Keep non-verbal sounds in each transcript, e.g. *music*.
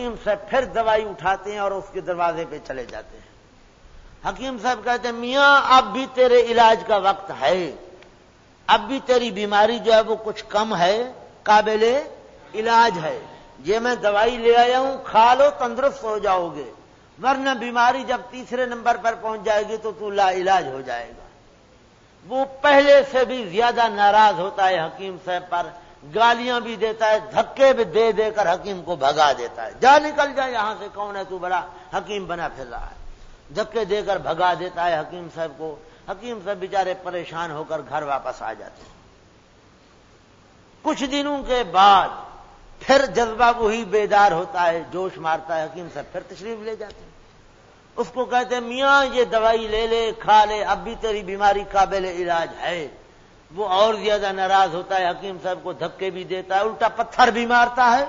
حکیم صاحب پھر دوائی اٹھاتے ہیں اور اس کے دروازے پہ چلے جاتے ہیں۔ حکیم صاحب کہتے ہیں، میاں، اب بھی تیرے علاج کا وقت ہے۔ اب بھی تیری بیماری جو ہے وہ کچھ کم ہے، قابل علاج ہے۔ یہ میں دوائی لے آیا ہوں، کھا لو، تندرست ہو جاؤ گے۔ ورنہ بیماری جب تیسرے نمبر پر پہنچ جائے گی تو تو لا علاج ہو جائے گا۔ وہ پہلے سے بھی زیادہ ناراض ہوتا ہے حکیم صاحب پر۔ گالیاں بھی دیتا ہے، دھکے بھی دے دے کر حکیم کو بھگا دیتا ہے۔ جا نکل جائے یہاں سے، کون ہے تو بڑا حکیم بنا پھر رہا ہے۔ دھکے دے کر بھگا دیتا ہے حکیم صاحب کو۔ حکیم صاحب بیچارے پریشان ہو کر گھر واپس آ جاتے ہیں۔ کچھ دنوں کے بعد پھر جذبہ وہی بیدار ہوتا ہے، جوش مارتا ہے، حکیم صاحب پھر تشریف لے جاتے ہیں۔ اس کو کہتے ہیں، میاں یہ دوائی لے لے، کھا لے، اب بھی تیری بیماری قابل علاج ہے۔ وہ اور زیادہ ناراض ہوتا ہے، حکیم صاحب کو دھکے بھی دیتا ہے، الٹا پتھر بھی مارتا ہے۔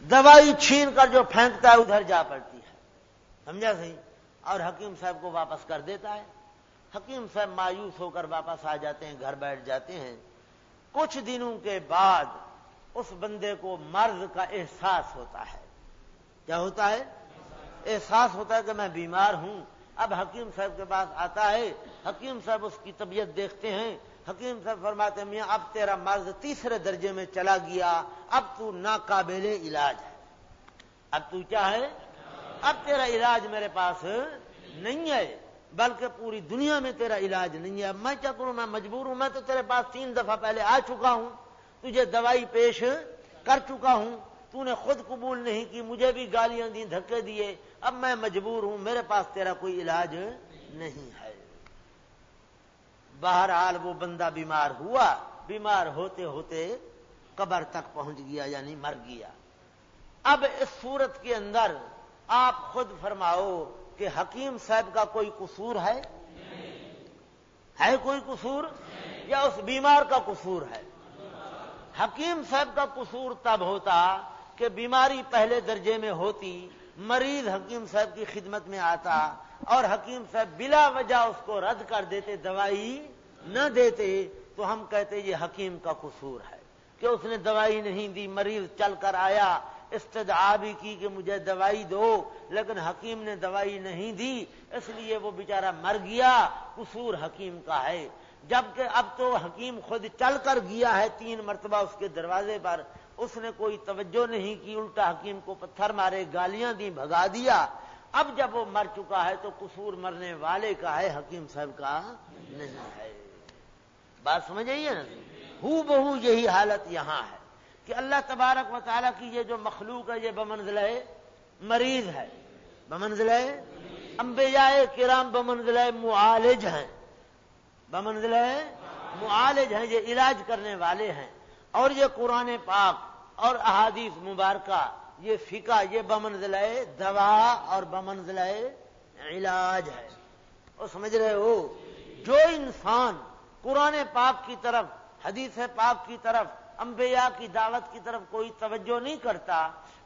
دوائی چھین کر جو پھینکتا ہے، ادھر جا پڑتی ہے۔ سمجھا صحیح؟ اور حکیم صاحب کو واپس کر دیتا ہے۔ حکیم صاحب مایوس ہو کر واپس آ جاتے ہیں، گھر بیٹھ جاتے ہیں۔ کچھ دنوں کے بعد اس بندے کو مرض کا احساس ہوتا ہے۔ کیا ہوتا ہے؟ احساس ہوتا ہے کہ میں بیمار ہوں۔ اب حکیم صاحب کے پاس آتا ہے۔ حکیم صاحب اس کی طبیعت دیکھتے ہیں۔ حکیم صاحب فرماتے میاں، اب تیرا مرض تیسرے درجے میں چلا گیا، اب تو ناقابل علاج ہے۔ اب تو کیا ہے؟ اب تیرا علاج میرے پاس نہیں ہے، بلکہ پوری دنیا میں تیرا علاج نہیں ہے۔ میں کیا کروں؟ میں مجبور ہوں، میں تو تیرے پاس تین دفعہ پہلے آ چکا ہوں، تجھے دوائی پیش کر چکا ہوں۔ تو نے خود قبول نہیں کی، مجھے بھی گالیاں دی دھکے دیے۔ اب میں مجبور ہوں، میرے پاس تیرا کوئی علاج نہیں ہے۔ بہرحال وہ بندہ بیمار ہوا، بیمار ہوتے ہوتے قبر تک پہنچ گیا یعنی مر گیا۔ اب اس صورت کے اندر آپ خود فرماؤ کہ حکیم صاحب کا کوئی قصور ہے؟ ہے کوئی قصور؟ یا اس بیمار کا قصور ہے؟ حکیم صاحب کا قصور تب ہوتا کہ بیماری پہلے درجے میں ہوتی، مریض حکیم صاحب کی خدمت میں آتا اور حکیم صاحب بلا وجہ اس کو رد کر دیتے، دوائی نہ دیتے، تو ہم کہتے یہ حکیم کا قصور ہے کہ اس نے دوائی نہیں دی، مریض چل کر آیا، استدعا بھی کی کہ مجھے دوائی دو، لیکن حکیم نے دوائی نہیں دی، اس لیے وہ بیچارہ مر گیا، قصور حکیم کا ہے۔ جبکہ اب تو حکیم خود چل کر گیا ہے تین مرتبہ اس کے دروازے پر، اس نے کوئی توجہ نہیں کی، الٹا حکیم کو پتھر مارے، گالیاں دی بھگا دیا۔ اب جب وہ مر چکا ہے تو قصور مرنے والے کا ہے حکیم صاحب کا نہیں ہے۔ بات سمجھ آئیے نا؟ ہو بہو یہی حالت یہاں ہے کہ اللہ تبارک و تعالیٰ کی یہ جو مخلوق ہے، یہ بمنزل مریض ہے۔ بمنزل انبیاء کرام بمنزل معالج ہیں۔ بمنزل معالج ہیں، یہ علاج کرنے والے ہیں۔ اور یہ قرآن پاک اور احادیث مبارکہ یہ فقہ، یہ بمنزل دوا اور بمنزل علاج ہے۔ وہ سمجھ رہے ہو؟ جو انسان قرآن پاک کی طرف، حدیث پاک کی طرف، انبیاء کی دعوت کی طرف کوئی توجہ نہیں کرتا،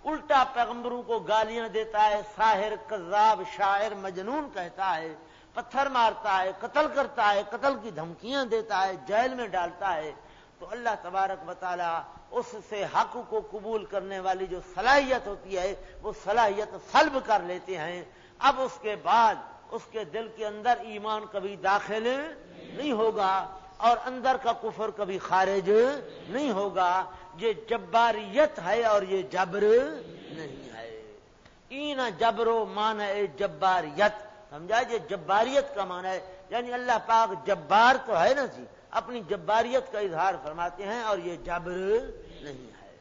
الٹا پیغمبروں کو گالیاں دیتا ہے، ساحر، کذاب، شاعر، مجنون کہتا ہے، پتھر مارتا ہے، قتل کرتا ہے، قتل کی دھمکیاں دیتا ہے، جیل میں ڈالتا ہے تو اللہ تبارک بطالہ اس سے حق کو قبول کرنے والی جو صلاحیت ہوتی ہے، وہ صلاحیت سلب کر لیتے ہیں۔ اب اس کے بعد اس کے دل کے اندر ایمان کبھی داخل نہیں ہوگا اور اندر کا کفر کبھی خارج نہیں ہوگا۔ یہ جباریت ہے اور یہ جبر نہیں ہے۔ این جبرو مان ہے جباریت۔ سمجھا؟ یہ جباریت کا مان ہے۔ یعنی اللہ پاک جبار تو ہے نا جی؟ اپنی جباریت کا اظہار فرماتے ہیں اور یہ جبر نہیں ہے۔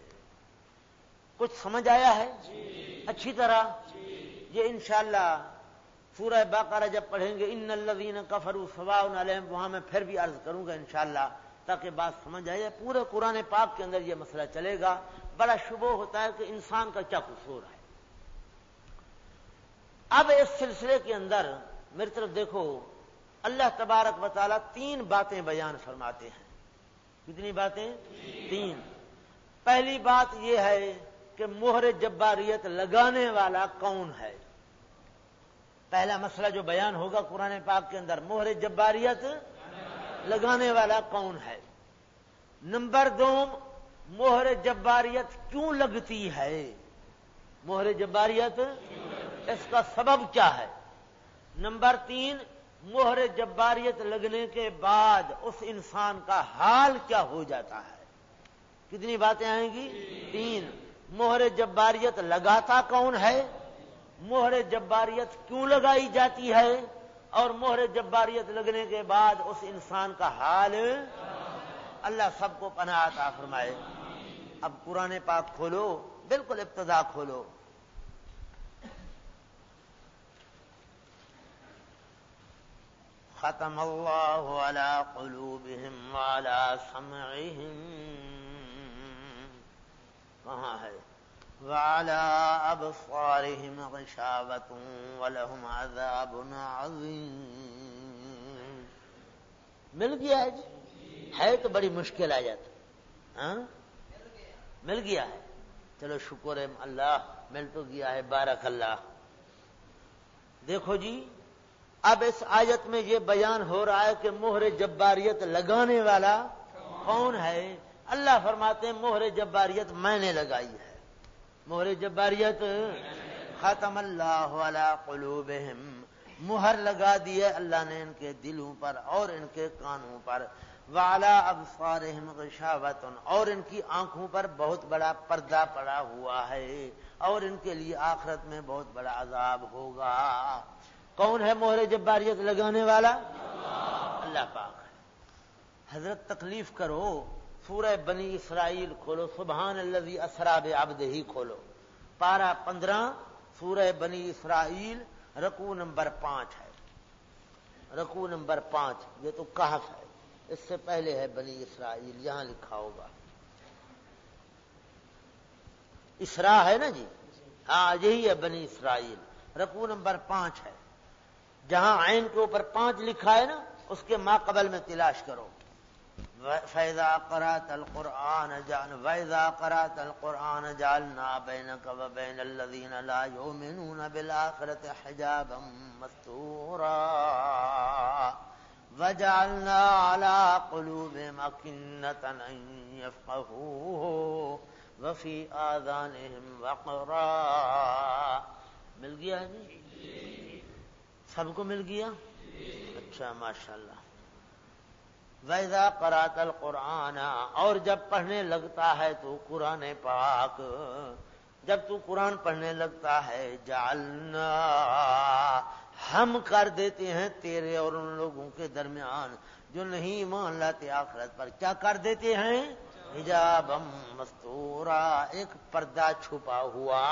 کچھ سمجھ آیا ہے؟ جی اچھی طرح۔ جی یہ انشاءاللہ سورہ باقارہ جب پڑھیں گے، ان الذین کفروا سواء علیہم، وہاں میں پھر بھی عرض کروں گا انشاءاللہ، تاکہ بات سمجھ آئے۔ پورے قرآن پاک کے اندر یہ مسئلہ چلے گا۔ بڑا شبہ ہوتا ہے کہ انسان کا کیا قصور ہے۔ اب اس سلسلے کے اندر میری طرف دیکھو اللہ تبارک و تعالیٰ تین باتیں بیان فرماتے ہیں کتنی باتیں؟ تین۔ پہلی بات یہ ہے کہ مہر جباریت لگانے والا کون ہے؟ پہلا مسئلہ جو بیان ہوگا قرآن پاک کے اندر، مہر جباریت لگانے والا کون ہے؟ نمبر دو، مہر جباریت کیوں لگتی ہے؟ موہر جباریت اس کا سبب کیا ہے؟ نمبر تین موہر جباریت لگنے کے بعد اس انسان کا حال کیا ہو جاتا ہے؟ کتنی باتیں آئیں گی؟ تین۔ موہر جباریت لگاتا کون ہے؟ موہر جباریت کیوں لگائی جاتی ہے؟ اور موہر جباریت لگنے کے بعد اس انسان کا حال اللہ سب کو پناہ عطا فرمائے۔ اب قرآن پاک کھولو، بالکل ابتدا کھولو۔ ختم اللہ على قلوبهم وعلى سمعهم. ہے. وعلى ابصارهم غشاوة ولهم عذاب عظيم. مل گیا ہے جی؟ ہے تو بڑی مشکل آ جاتا ہاں؟ مل گیا ہے. چلو شکر ہے اللہ، مل تو گیا ہے، بارک اللہ. دیکھو جی اب اس آیت میں یہ بیان ہو رہا ہے کہ موہر جباریت لگانے والا کون ہے؟ اللہ فرماتے ہیں موہر جباریت میں نے لگائی ہے۔ موہر جباریت ختم اللہ علی قلوبہم۔ مہر لگا دی ہے اللہ نے ان کے دلوں پر اور ان کے کانوں پر۔ والا اب غشاوتن۔ اور ان کی آنکھوں پر بہت بڑا پردہ پڑا ہوا ہے۔ اور ان کے لیے آخرت میں بہت بڑا عذاب ہوگا۔ کون ہے موہر جباریت لگانے والا؟ اللہ پاک ہے۔ حضرت تکلیف کرو، سورہ بنی اسرائیل کھولو، سبحان اللہ اسراب عبد ہی کھولو۔ پارہ پندرہ، سورہ بنی اسرائیل رکو نمبر پانچ ہے۔ رکو نمبر پانچ، یہ تو کہف ہے۔ اس سے پہلے ہے بنی اسرائیل، یہاں لکھا ہوگا۔ اسرا ہے نا جی؟ ہاں یہی ہے بنی اسرائیل۔ رکو نمبر پانچ ہے۔ جہاں عین کے اوپر پانچ لکھا ہے نا، اس کے ماں قبل میں تلاش کرو۔ فیضا قرات القرآن جان ویزا قرات القرآن جالنا بین کب بین الذین لا یؤمنون بالآخرت حجابا مستورا وجعلنا على قلوبهم أكنة أن يفقهوه۔ وفي آذانهم وقرا۔ مل گیا جی؟ سب کو مل گیا؟ اچھا ماشاء اللہ ویزا قرات القرآن، اور جب پڑھنے لگتا ہے تو قرآن پاک۔ جب تو قرآن پڑھنے لگتا ہے جالنا ہم کر دیتے ہیں تیرے اور ان لوگوں کے درمیان، جو نہیں مان لاتے آخرت پر۔ کیا کر دیتے ہیں؟ حجاب مستورا، ایک پردہ چھپا ہوا۔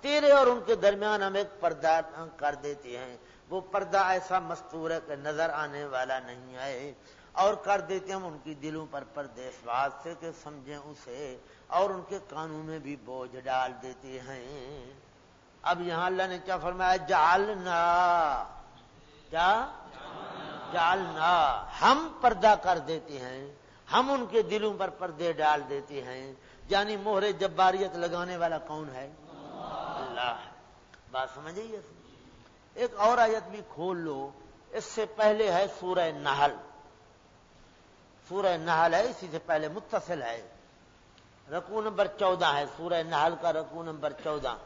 تیرے اور ان کے درمیان ہم ایک پردہ کر دیتے ہیں۔ وہ پردہ ایسا مستور ہے کہ نظر آنے والا نہیں ہے۔ اور کر دیتے ہم ان کی دلوں پر پردے اس بات سے کہ سمجھیں اسے اور ان کے کانوں میں بھی بوجھ ڈال دیتے ہیں۔ اب یہاں اللہ نے کیا فرمایا؟ جالنا کیا؟ جالنا ہم پردہ کر دیتے ہیں۔ ہم ان کے دلوں پر پردے ڈال دیتے ہیں۔ یعنی موہر جباریت لگانے والا کون ہے؟ اللہ۔ بات سمجھیے ایک اور آیت بھی کھول لو، اس سے پہلے ہے سورہ نہل سورہ نہل ہے، اسی سے پہلے متصل ہے۔ رکو نمبر چودہ ہے، سورہ نہل کا رکو نمبر چودہ۔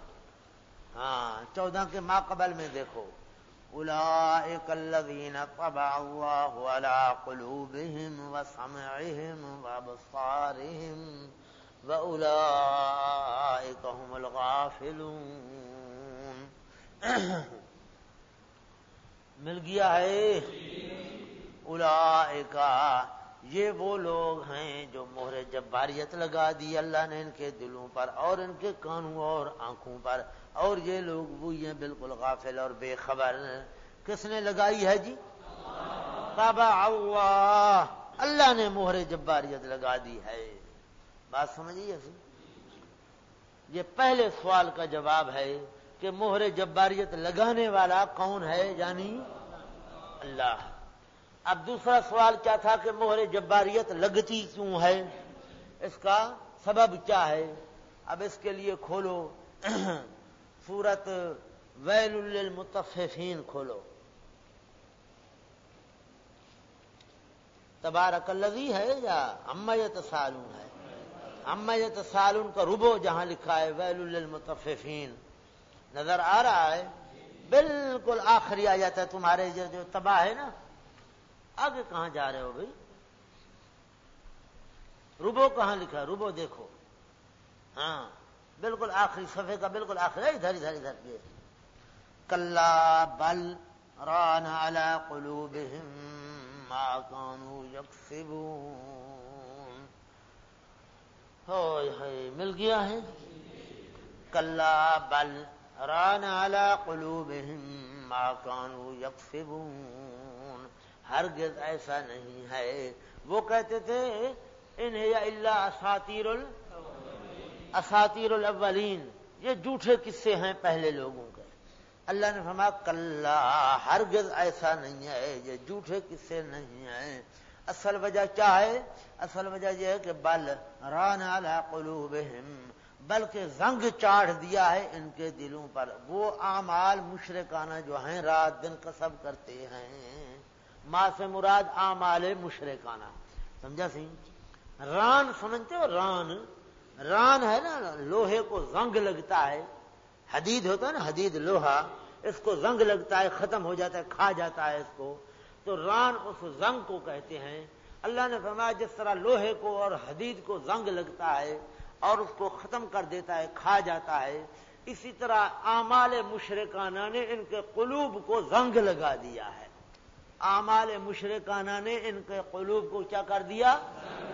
ہاں چودہ کے ماں قبل میں دیکھو۔ اولئک الذین طبع اللہ علی قلوبہم وسمعہم وابصارہم واولئک هم الغافلون۔ مل گیا ہے۔ اولئک یہ وہ لوگ ہیں جو مہر جباریت لگا دی۔ اللہ نے ان کے دلوں پر اور ان کے کانوں اور آنکھوں پر۔ اور یہ لوگ وہ ہیں بالکل غافل اور بے خبر۔ کس نے لگائی ہے جی؟ بابا اللہ۔ اللہ نے مہر جباریت لگا دی ہے۔ بات سمجھیے۔ یہ پہلے سوال کا جواب ہے۔ کہ مہر جباریت لگانے والا کون ہے یعنی اللہ۔ اب دوسرا سوال کیا تھا کہ مہر جباریت لگتی کیوں ہے؟ اس کا سبب کیا ہے؟ اب اس کے لیے کھولو۔ *clears throat* سورت ویل المتفین کھولو۔ تبارک الذی ہے یا امیت سالوں ہے؟ اما یہ تسال ان کا ربو جہاں لکھا ہے ویل المتفین نظر آ رہا ہے، بالکل آخری آ جاتا ہے، تمہارے جو جو تباہ ہے نا، آگے کہاں جا رہے ہو بھائی؟ ربو کہاں لکھا ہے؟ دیکھو۔ ہاں بالکل آخری صفحے کا بالکل آخری ادھر ادھر ادھر یہ۔ کلا بل ران قلوبهم ما كانوا يكسبون ہائے، مل گیا ہے۔ کلا بل ران قلوبهم ما كانوا يكسبون. ہرگز ایسا نہیں ہے۔ وہ کہتے تھے انہیں اللہ اساتیر اساتیر الاولین۔ یہ جھوٹے قصے ہیں پہلے لوگوں کے۔ اللہ نے فرمایا کل ہرگز ایسا نہیں ہے۔ یہ جھوٹے قصے نہیں ہیں۔ اصل وجہ کیا ہے؟ اصل وجہ یہ ہے کہ بل ران قلوبہم۔ بلکہ زنگ چاڑ دیا ہے ان کے دلوں پر۔ وہ اعمال مشرکانہ جو ہیں، رات دن کسب کرتے ہیں۔ ماں سے مراد اعمال مشرکانہ۔ سمجھا سی؟ ران سمجھتے ہو؟ ران۔ ران ہے نا، لوہے کو زنگ لگتا ہے۔ حدید ہوتا ہے نا، حدید لوہا۔ اس کو زنگ لگتا ہے، ختم ہو جاتا ہے، کھا جاتا ہے اس کو۔ تو ران اس زنگ کو کہتے ہیں۔ اللہ نے فرمایا، جس طرح لوہے کو اور حدید کو زنگ لگتا ہے اور اس کو ختم کر دیتا ہے، کھا جاتا ہے۔ اسی طرح آمال مشرکانہ نے ان کے قلوب کو زنگ لگا دیا ہے۔ آمال مشرکانہ نے ان کے قلوب کو کیا کر دیا؟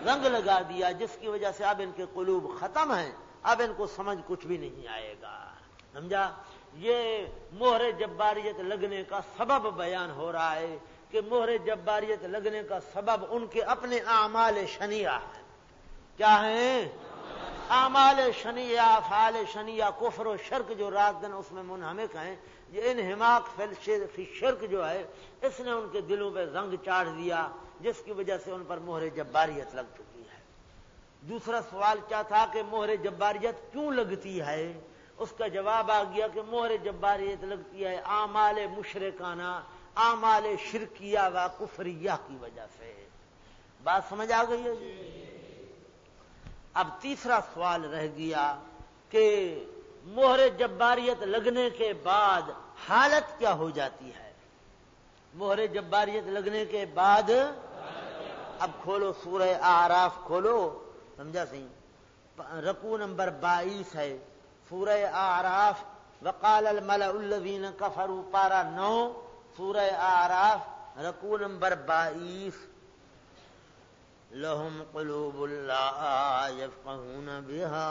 رنگ لگا دیا، جس کی وجہ سے اب ان کے قلوب ختم ہیں۔ اب ان کو سمجھ کچھ بھی نہیں آئے گا۔ سمجھا؟ یہ موہر جباریت لگنے کا سبب بیان ہو رہا ہے کہ موہر جباریت لگنے کا سبب ان کے اپنے اعمال شنیا ہے کیا ہیں؟ اعمال شنیا فال شنیا کفر و شرک جو رات دن اس میں منہمک ہیں، یہ انہماک فی شرک جو ہے، اس نے ان کے دلوں پہ زنگ چاڑ دیا، جس کی وجہ سے ان پر مہر جباریت لگ چکی ہے۔ دوسرا سوال کیا تھا کہ مہر جباریت کیوں لگتی ہے؟ اس کا جواب آ گیا کہ مہر جباریت لگتی ہے آمال مشرکانہ آمال شرکیہ و کفریہ کی وجہ سے۔ بات سمجھ آ گئی ہے؟ جی۔ اب تیسرا سوال رہ گیا کہ مہر جباریت لگنے کے بعد حالت کیا ہو جاتی ہے؟ مہر جباریت لگنے کے بعد اب کھولو سورہ آراف کھولو، سمجھا سی؟ رقو نمبر بائیس ہے، سورہ آراف وقال الملأ الذین کفروا پارا نو، سورہ آراف رقو نمبر بائیس۔ لهم قلوب لا يفقهون بها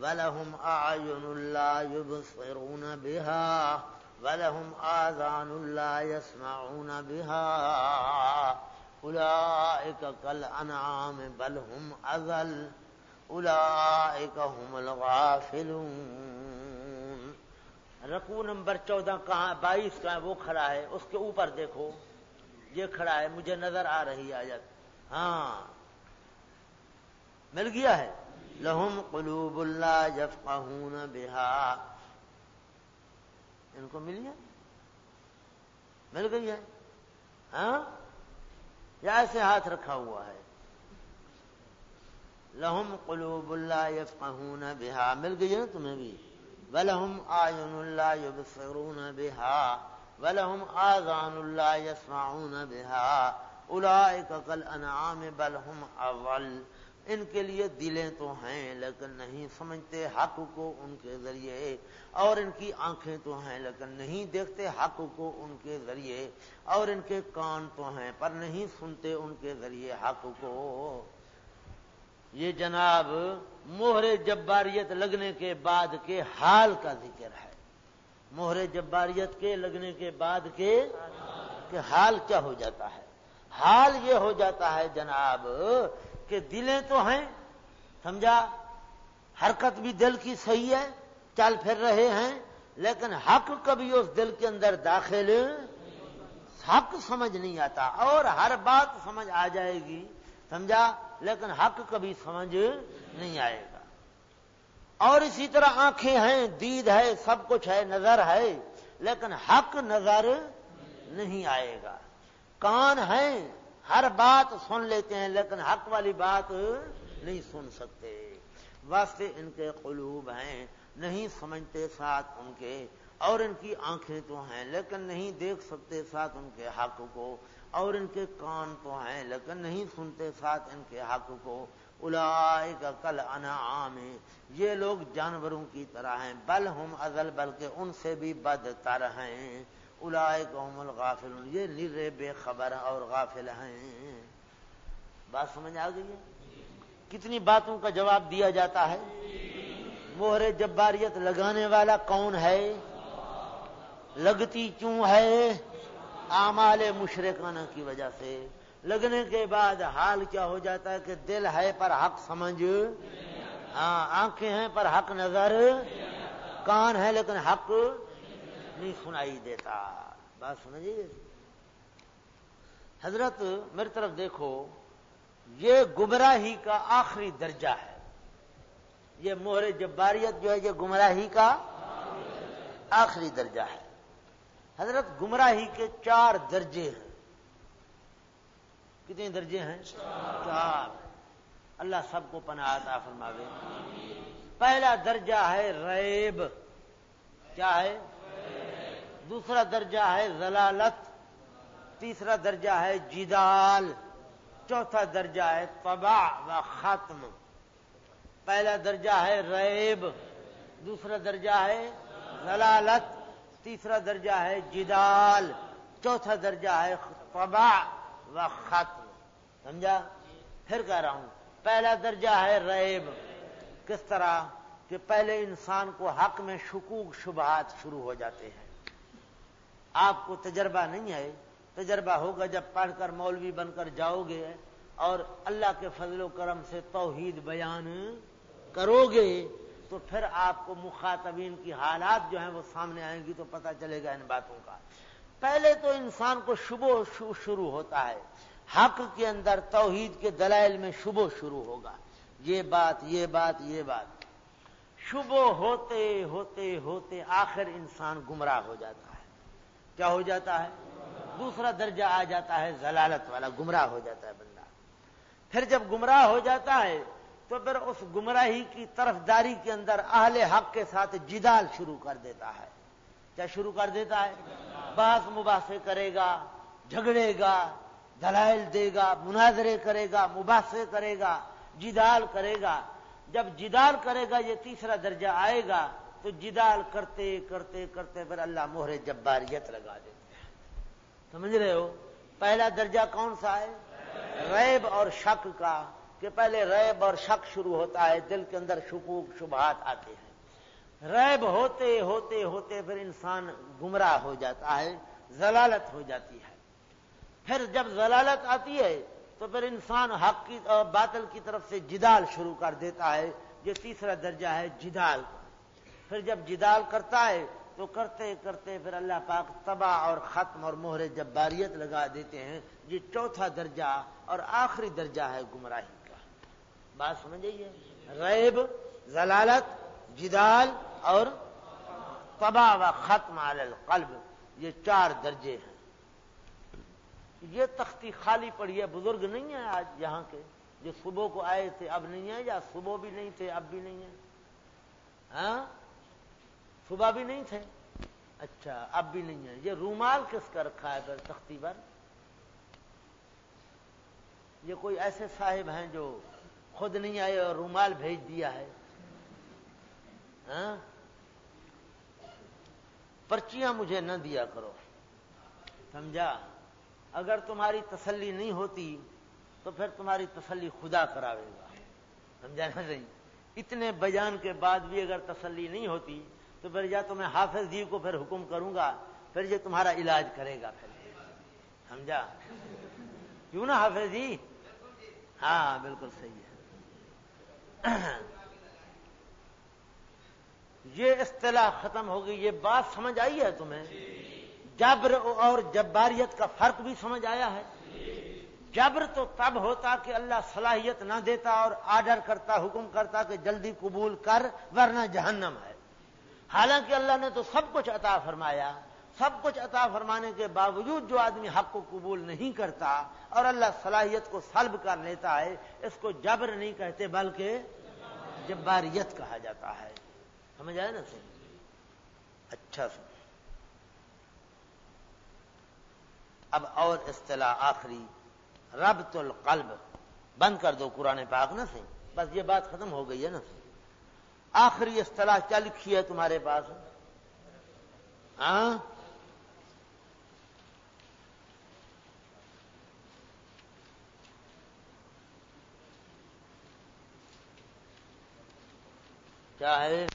ولهم أعين لا يبصرون بها ولهم آذان لا يسمعون بها أولئك كالأنعام بل هم أذل أولئك هم الغافلون رقو نمبر چودہ کہاں، بائیس کا وہ کھڑا ہے، اس کے اوپر دیکھو۔ یہ کھڑا ہے، مجھے نظر آ رہی آیت۔ ہاں۔ مل گیا ہے۔ لہم قلوب اللہ جف بہا۔ ان کو مل گیا؟ مل گئی ہے۔ ہاں؟ یا ایسے ہاتھ رکھا ہوا ہے۔ لہم قلوب اللہ یف بہا۔ مل گئی ہے نا تمہیں بھی؟ بلحم آئن اللہ یبصرون بہا۔ ولہم آزان اللہ یسمعون بہا اولئک کل انعام بل ہم اول ان کے لیے دلیں تو ہیں لیکن نہیں سمجھتے، حق کو ان کے ذریعے. اور ان کی آنکھیں تو ہیں لیکن نہیں دیکھتے، حق کو ان کے ذریعے. اور ان کے کان تو ہیں پر نہیں سنتے ان کے ذریعے حق کو. یہ جناب موہر جباریت لگنے کے بعد کے حال کا ذکر ہے۔ مہر جباریت کے لگنے کے بعد کے کہ حال کیا ہو جاتا ہے۔ حال یہ ہو جاتا ہے جناب کہ دلیں تو ہیں، سمجھا؟ حرکت بھی دل کی صحیح ہے، چل پھر رہے ہیں، لیکن حق کبھی اس دل کے اندر داخل حق سمجھ نہیں آتا اور ہر بات سمجھ آ جائے گی، سمجھا؟ لیکن حق کبھی سمجھ نہیں آئے گا۔ اور اسی طرح آنکھیں ہیں، دید ہے، سب کچھ ہے، نظر ہے، لیکن حق نظر نہیں آئے گا۔ کان ہیں، ہر بات سن لیتے ہیں، لیکن حق والی بات نہیں سن سکتے۔ واسطے ان کے قلوب ہیں، نہیں سمجھتے ساتھ ان کے، اور ان کی آنکھیں تو ہیں، لیکن نہیں دیکھ سکتے ساتھ ان کے حق کو، اور ان کے کان تو ہیں، لیکن نہیں سنتے ساتھ ان کے حق کو الائے کل انعام یہ لوگ جانوروں کی طرح ہیں، بل ہم ازل، بلکہ ان سے بھی بد تر ہیں الائے الغافل یہ نرے بے خبر اور غافل ہیں۔ بات سمجھ آ گئی ہے؟ کتنی باتوں کا جواب دیا جاتا ہے؟ موہر جباریت لگانے والا کون ہے؟ لگتی کیوں ہے؟ آمال مشرقانہ کی وجہ سے۔ لگنے کے بعد حال کیا ہو جاتا ہے کہ دل ہے پر حق سمجھ؟ ہاں آنکھیں ہیں پر حق نظر؟ کان ہے لیکن حق نہیں سنائی دیتا۔ بات سمجھیے حضرت میری طرف دیکھو، یہ گمراہی کا آخری درجہ ہے۔ یہ موہر جباریت جو ہے، یہ گمراہی کا آخری درجہ ہے۔ حضرت گمراہی کے چار درجے ہیں۔ کتنے درجے ہیں؟ چار۔ اللہ سب کو پناہ عطا فرماوے۔ پہلا درجہ ہے ریب۔ کیا ہے؟ دوسرا درجہ ہے ضلالت۔ تیسرا درجہ ہے جدال۔ چوتھا درجہ ہے تباہ و ختم۔ پہلا درجہ ہے ریب۔ دوسرا درجہ ہے ضلالت۔ تیسرا درجہ ہے جدال۔ چوتھا درجہ ہے تباہ و ختم سمجھا؟ پھر کہہ رہا ہوں، پہلا درجہ ہے ریب۔ کس طرح؟ کہ پہلے انسان کو حق میں شکوک، شبہات شروع ہو جاتے ہیں۔ آپ کو تجربہ نہیں ہے؟ تجربہ ہوگا جب پڑھ کر مولوی بن کر جاؤ گے اور اللہ کے فضل و کرم سے توحید بیان کرو گے، تو پھر آپ کو مخاطبین کی حالات جو ہیں وہ سامنے آئیں گی تو پتہ چلے گا ان باتوں کا۔ پہلے تو انسان کو شبو شروع ہوتا ہے۔ حق کے اندر توحید کے دلائل میں شبو شروع ہوگا۔ یہ بات یہ بات یہ بات۔ شبو ہوتے ہوتے ہوتے آخر انسان گمراہ ہو جاتا ہے۔ کیا ہو جاتا ہے؟ دوسرا درجہ آ جاتا ہے، ضلالت والا، گمراہ ہو جاتا ہے بندہ۔ پھر جب گمراہ ہو جاتا ہے، تو پھر اس گمراہی کی طرف داری کے اندر اہل حق کے ساتھ جدال شروع کر دیتا ہے۔ کیا شروع کر دیتا ہے؟ بحث مباحثے کرے گا، جھگڑے گا، دلائل دے گا، مناظرے کرے گا، مباحثے کرے گا، جدال کرے گا۔ جب جدال کرے گا، یہ تیسرا درجہ آئے گا، تو جدال کرتے کرتے کرتے پھر اللہ مہر جباریت لگا دیتے ہیں۔ سمجھ رہے ہو؟ پہلا درجہ کون سا ہے؟ ریب اور شک کا، کہ پہلے ریب اور شک شروع ہوتا ہے، دل کے اندر شکوک، شبہات آتے ہیں۔ ریب ہوتے ہوتے ہوتے پھر انسان گمراہ ہو جاتا ہے، ضلالت ہو جاتی ہے۔ پھر جب ضلالت آتی ہے، تو پھر انسان حق کی باطل کی طرف سے جدال شروع کر دیتا ہے یہ تیسرا درجہ ہے جدال۔ پھر جب جدال کرتا ہے، تو کرتے کرتے پھر اللہ پاک تباہ اور ختم اور مہر جباریت لگا دیتے ہیں، یہ چوتھا درجہ اور آخری درجہ ہے گمراہی کا۔ بات سمجھیے ریب ضلالت جدال اور تباہ و ختم علی القلب، یہ چار درجے ہیں۔ یہ تختی خالی پڑی ہے، بزرگ نہیں ہے آج یہاں کے۔ جو صبح کو آئے تھے، اب نہیں ہے یا صبح بھی نہیں تھے، اب بھی نہیں ہے ہاں؟ صبح بھی نہیں تھے؟ اچھا اب بھی نہیں ہے یہ رومال کس کا رکھا ہے پھر تختی پر؟ یہ کوئی ایسے صاحب ہیں جو خود نہیں آئے اور رومال بھیج دیا ہے؟ ہاں؟ پرچیاں مجھے نہ دیا کرو۔ سمجھا؟ اگر تمہاری تسلی نہیں ہوتی، تو پھر تمہاری تسلی خدا کراوے گا۔ سمجھا نا نہیں اتنے بیان کے بعد بھی اگر تسلی نہیں ہوتی، تو پھر یا تو میں حافظ جی کو پھر حکم کروں گا، پھر یہ تمہارا علاج کرے گا پھر۔ سمجھا؟ کیوں نا حافظ جی؟ ہاں بالکل صحیح ہے۔ یہ اصطلاح ختم ہو گئی، یہ بات سمجھ آئی ہے تمہیں؟ جبر اور جباریت کا فرق بھی سمجھ آیا ہے۔ جبر تو تب ہوتا کہ اللہ صلاحیت نہ دیتا اور آرڈر کرتا، حکم کرتا کہ جلدی قبول کر، ورنہ جہنم ہے۔ حالانکہ اللہ نے تو سب کچھ عطا فرمایا۔ سب کچھ عطا فرمانے کے باوجود جو آدمی حق کو قبول نہیں کرتا اور اللہ صلاحیت کو سلب کر لیتا ہے، اس کو جبر نہیں کہتے، بلکہ جباریت کہا جاتا ہے۔ سمجھ آئے نا سر؟ اچھا سر۔ اب اور اصطلاح آخری ربط القلب بند کر دو قرآن پاک نا سے بس یہ بات ختم ہو گئی ہے نا آخری اصطلاح کیا لکھی ہے تمہارے پاس؟ ہاں؟ کیا ہے؟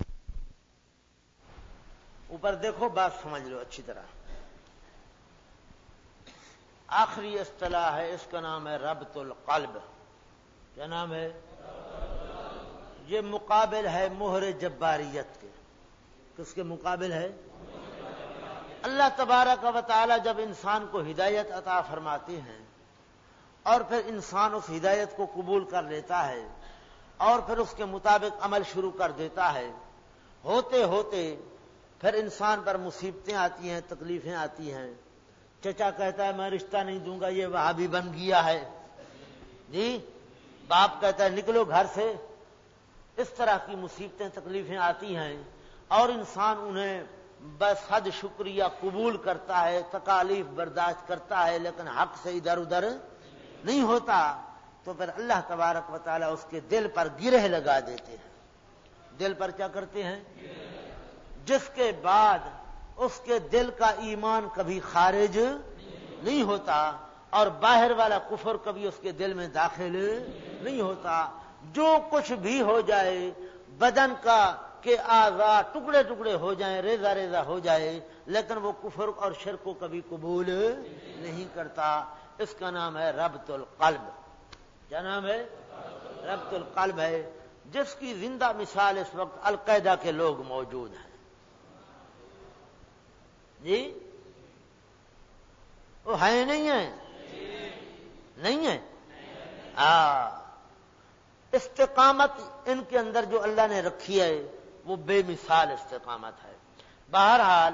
اوپر دیکھو، بات سمجھ لو اچھی طرح۔ آخری اصطلاح ہے، اس کا نام ہے ربط القلب۔ کیا نام ہے؟ یہ مقابل ہے مہر جباریت کے۔ کس کے مقابل ہے؟ اللہ تبارہ کا وطالعہ جب انسان کو ہدایت عطا فرماتے ہیں، اور پھر انسان اس ہدایت کو قبول کر لیتا ہے، اور پھر اس کے مطابق عمل شروع کر دیتا ہے، ہوتے ہوتے پھر انسان پر مصیبتیں آتی ہیں، تکلیفیں آتی ہیں۔ چچا کہتا ہے، میں رشتہ نہیں دوں گا، یہ وہاں بھی بن گیا ہے۔ جی باپ کہتا ہے، نکلو گھر سے۔ اس طرح کی مصیبتیں، تکلیفیں آتی ہیں اور انسان انہیں بس حد شکریہ قبول کرتا ہے، تکالیف برداشت کرتا ہے، لیکن حق سے ادھر ادھر نہیں ہوتا۔ تو پھر اللہ تبارک و تعالیٰ اس کے دل پر گرہ لگا دیتے ہیں۔ دل پر کیا کرتے ہیں؟ جس کے بعد اس کے دل کا ایمان کبھی خارج نہیں ہوتا اور باہر والا کفر کبھی اس کے دل میں داخل نہیں ہوتا۔ جو کچھ بھی ہو جائے، بدن کا کہ آزاد ٹکڑے ٹکڑے ہو جائیں ریزا ریزا ہو جائے، لیکن وہ کفر اور شر کو کبھی قبول نہیں کرتا۔ اس کا نام ہے ربط القلب۔ کیا نام ہے؟ ربط القلب ہے۔ جس کی زندہ مثال اس وقت القاعدہ کے لوگ موجود ہیں۔ جی؟ وہ ہے نہیں ہے؟ نہیں ہے؟ استقامت ان کے اندر جو اللہ نے رکھی ہے، وہ بے مثال استقامت ہے۔ بہرحال،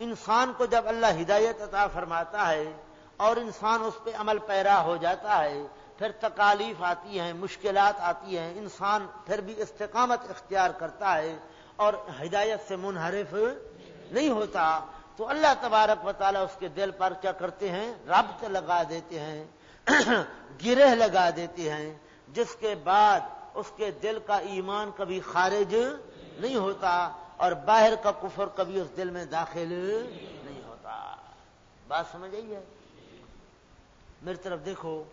انسان کو جب اللہ ہدایت عطا فرماتا ہے اور انسان اس پہ عمل پیرا ہو جاتا ہے، پھر تکالیف آتی ہیں، مشکلات آتی ہیں، انسان پھر بھی استقامت اختیار کرتا ہے اور ہدایت سے منحرف نہیں ہوتا۔ تو اللہ تبارک و تعالیٰ اس کے دل پر کیا کرتے ہیں؟ ربط لگا دیتے ہیں، *clears throat* گرہ لگا دیتے ہیں، جس کے بعد اس کے دل کا ایمان کبھی خارج نہیں ہوتا اور باہر کا کفر کبھی اس دل میں داخل نہیں ہوتا۔ بات سمجھ آئی ہے؟ میری طرف دیکھو،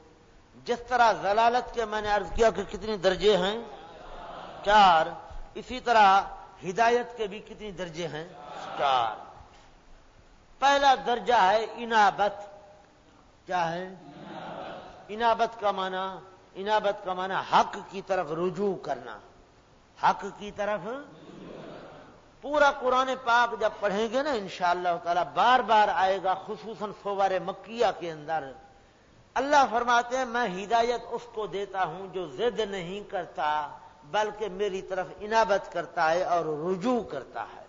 جس طرح ضلالت کے میں نے عرض کیا کہ کتنے درجے ہیں، چار۔ اسی طرح ہدایت کے بھی کتنی درجے ہیں، چار۔ پہلا درجہ ہے انابت. کیا ہے؟ انابت کا معنی، انابت کا معنی حق کی طرف رجوع کرنا. حق کی طرف پورا قرآن پاک جب پڑھیں گے نا، انشاءاللہ اللہ تعالی بار بار آئے گا، خصوصاً سوار مکیہ کے اندر. اللہ فرماتے ہیں، میں ہدایت اس کو دیتا ہوں جو زد نہیں کرتا، بلکہ میری طرف انابت کرتا ہے اور رجوع کرتا ہے.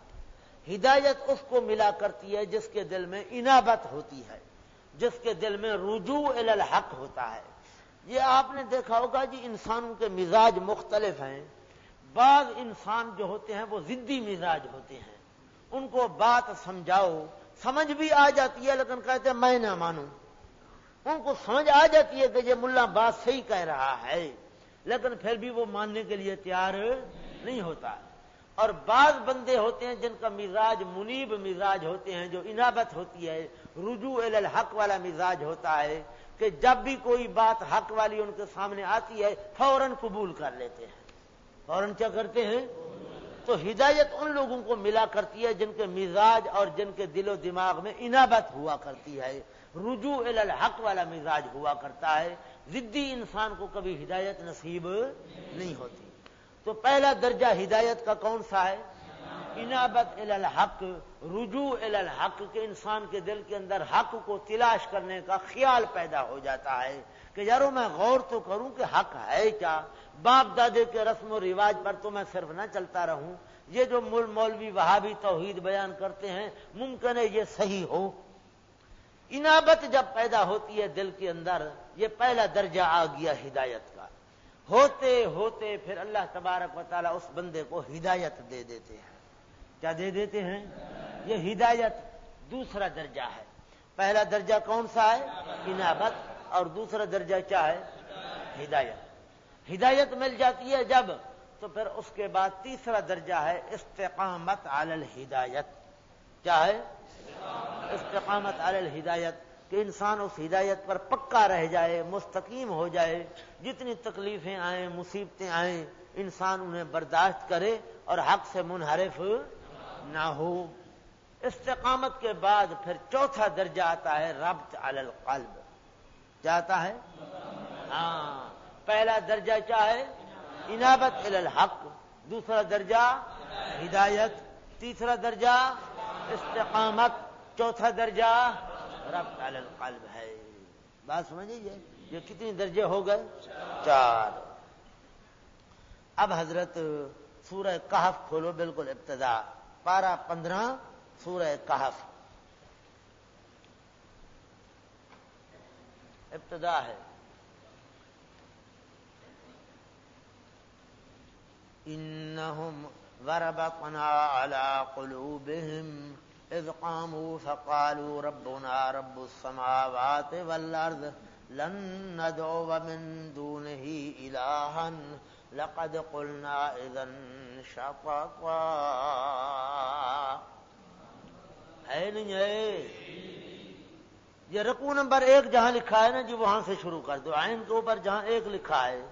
ہدایت اس کو ملا کرتی ہے جس کے دل میں انابت ہوتی ہے، جس کے دل میں رجوع الحق ہوتا ہے۔ یہ آپ نے دیکھا ہوگا جی انسانوں کے مزاج مختلف ہیں۔ بعض انسان جو ہوتے ہیں وہ ضدی مزاج ہوتے ہیں۔ ان کو بات سمجھاؤ، سمجھ بھی آ جاتی ہے، لیکن کہتے ہیں میں نہ مانوں۔ ان کو سمجھ آ جاتی ہے کہ یہ ملا بات صحیح کہہ رہا ہے، لیکن پھر بھی وہ ماننے کے لیے تیار نہیں ہوتا۔ ہے اور بعض بندے ہوتے ہیں جن کا مزاج منیب مزاج ہوتے ہیں جو انابت ہوتی ہے، رجوع الحق والا مزاج ہوتا ہے کہ جب بھی کوئی بات حق والی ان کے سامنے آتی ہے، فوراً قبول کر لیتے ہیں۔ فوراً کیا کرتے ہیں؟ تو ہدایت ان لوگوں کو ملا کرتی ہے جن کے مزاج اور جن کے دل و دماغ میں انابت ہوا کرتی ہے۔ رجوع الحق والا مزاج ہوا کرتا ہے۔ ضدی انسان کو کبھی ہدایت نصیب نہیں ہوتی۔ تو پہلا درجہ ہدایت کا کون سا ہے؟ انابت الحق، رجوع الحق کے انسان کے دل کے اندر حق کو تلاش کرنے کا خیال پیدا ہو جاتا ہے کہ کہ یارو میں غور تو کروں کہ حق ہے کیا؟ باپ دادے کے رسم و رواج پر تو میں صرف نہ چلتا رہوں۔ یہ جو مول مولوی وہابی توحید بیان کرتے ہیں، ممکن ہے یہ صحیح ہو۔ انابت جب پیدا ہوتی ہے دل کے اندر، یہ پہلا درجہ آ گیا ہدایت کا۔ ہوتے ہوتے پھر اللہ تبارک و تعالیٰ اس بندے کو ہدایت دے دیتے ہیں۔ کیا دے دیتے ہیں؟ یہ ہدایت دوسرا درجہ ہے۔ پہلا درجہ کون سا ہے؟ انابت اور دوسرا درجہ کیا ہے؟ ہدایت۔ ہدایت مل جاتی ہے جب، تو پھر اس کے بعد تیسرا درجہ ہے استقامت علی الہدایت۔ کیا ہے؟ استقامت علی الہدایت۔ کہ انسان اس ہدایت پر پکا رہ جائے، مستقیم ہو جائے، جتنی تکلیفیں آئیں، مصیبتیں آئیں، انسان انہیں برداشت کرے اور حق سے منحرف نہ ہو۔ استقامت کے بعد پھر چوتھا درجہ آتا ہے، ربط علی القلب۔ جاتا ہے؟ ہاں۔ پہلا درجہ کیا ہے؟ انابت الحق۔ دوسرا درجہ، ہدایت۔ تیسرا درجہ، استقامت۔ چوتھا درجہ رب القلب ہے۔ بات سمجھیے یہ؟ کتنی درجے ہو گئے؟ چار۔ اب حضرت سورہ کہف کھولو، بالکل ابتدا۔ پارہ پندرہ، سورہ کہف۔ ابتدا ہے۔ انہم وربطنا على قلوبهم اذ قاموا فقالوا ربنا رب السماوات والارض لن ندعو من دونه الها لقد قلنا اذا شططا. ہے نہیں ہے یہ رکو نمبر ایک جہاں لکھا ہے نا جی وہاں سے شروع کر دو۔ آئین کے اوپر جہاں ایک لکھا ہے۔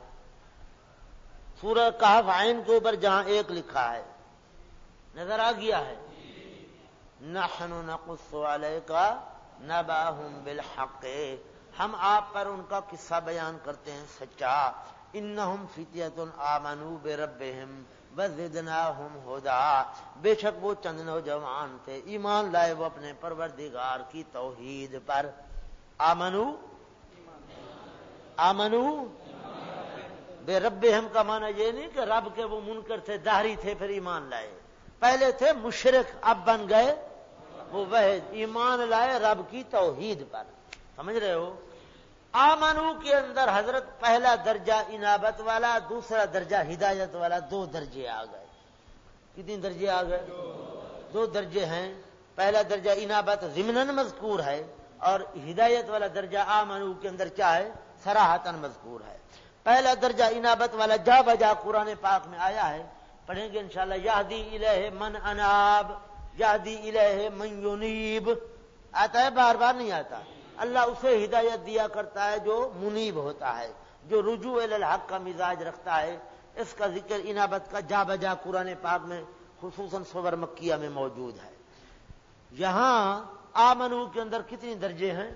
سورہ کہف آئین کے اوپر جہاں ایک لکھا ہے۔ نظر آ گیا ہے۔ نحن نقص کا نباہم بالحق. ہم آپ پر ان کا قصہ بیان کرتے ہیں سچا. انہم فتیت آمنو بربہم وزدناہم ہدا. بے شک وہ چند نوجوان تھے. ایمان لائے وہ اپنے پروردگار کی توحید پر. آمنو؟ آمنو؟ بے رب ہم کا مانا یہ نہیں کہ رب کے وہ منکر تھے دہری تھے، پھر ایمان لائے. پہلے تھے مشرق اب بن گئے وہ ایمان لائے رب کی توحید پر۔ سمجھ رہے ہو؟ آمنو کے اندر حضرت پہلا درجہ انابت والا، دوسرا درجہ ہدایت والا، دو درجے آ گئے۔ کتنی درجے آ گئے؟ دو درجے ہیں۔ پہلا درجہ انابت ضمن مذکور ہے اور ہدایت والا درجہ آمنو کے اندر کیا ہے؟ سراہتن مذکور ہے۔ پہلا درجہ انابت والا جا بجا قرآن پاک میں آیا ہے۔ پڑھیں گے انشاءاللہ یادی الہ من اناب۔ یادی الہ من یونیب. آتا ہے، بار بار نہیں آتا. اللہ اسے ہدایت دیا کرتا ہے جو منیب ہوتا ہے، جو رجوع الحق کا مزاج رکھتا ہے. اس کا ذکر انابت کا جا بجا قرآن پاک میں، خصوصاً صور مکیہ میں موجود ہے. یہاں آمنو کے اندر کتنی درجے ہیں؟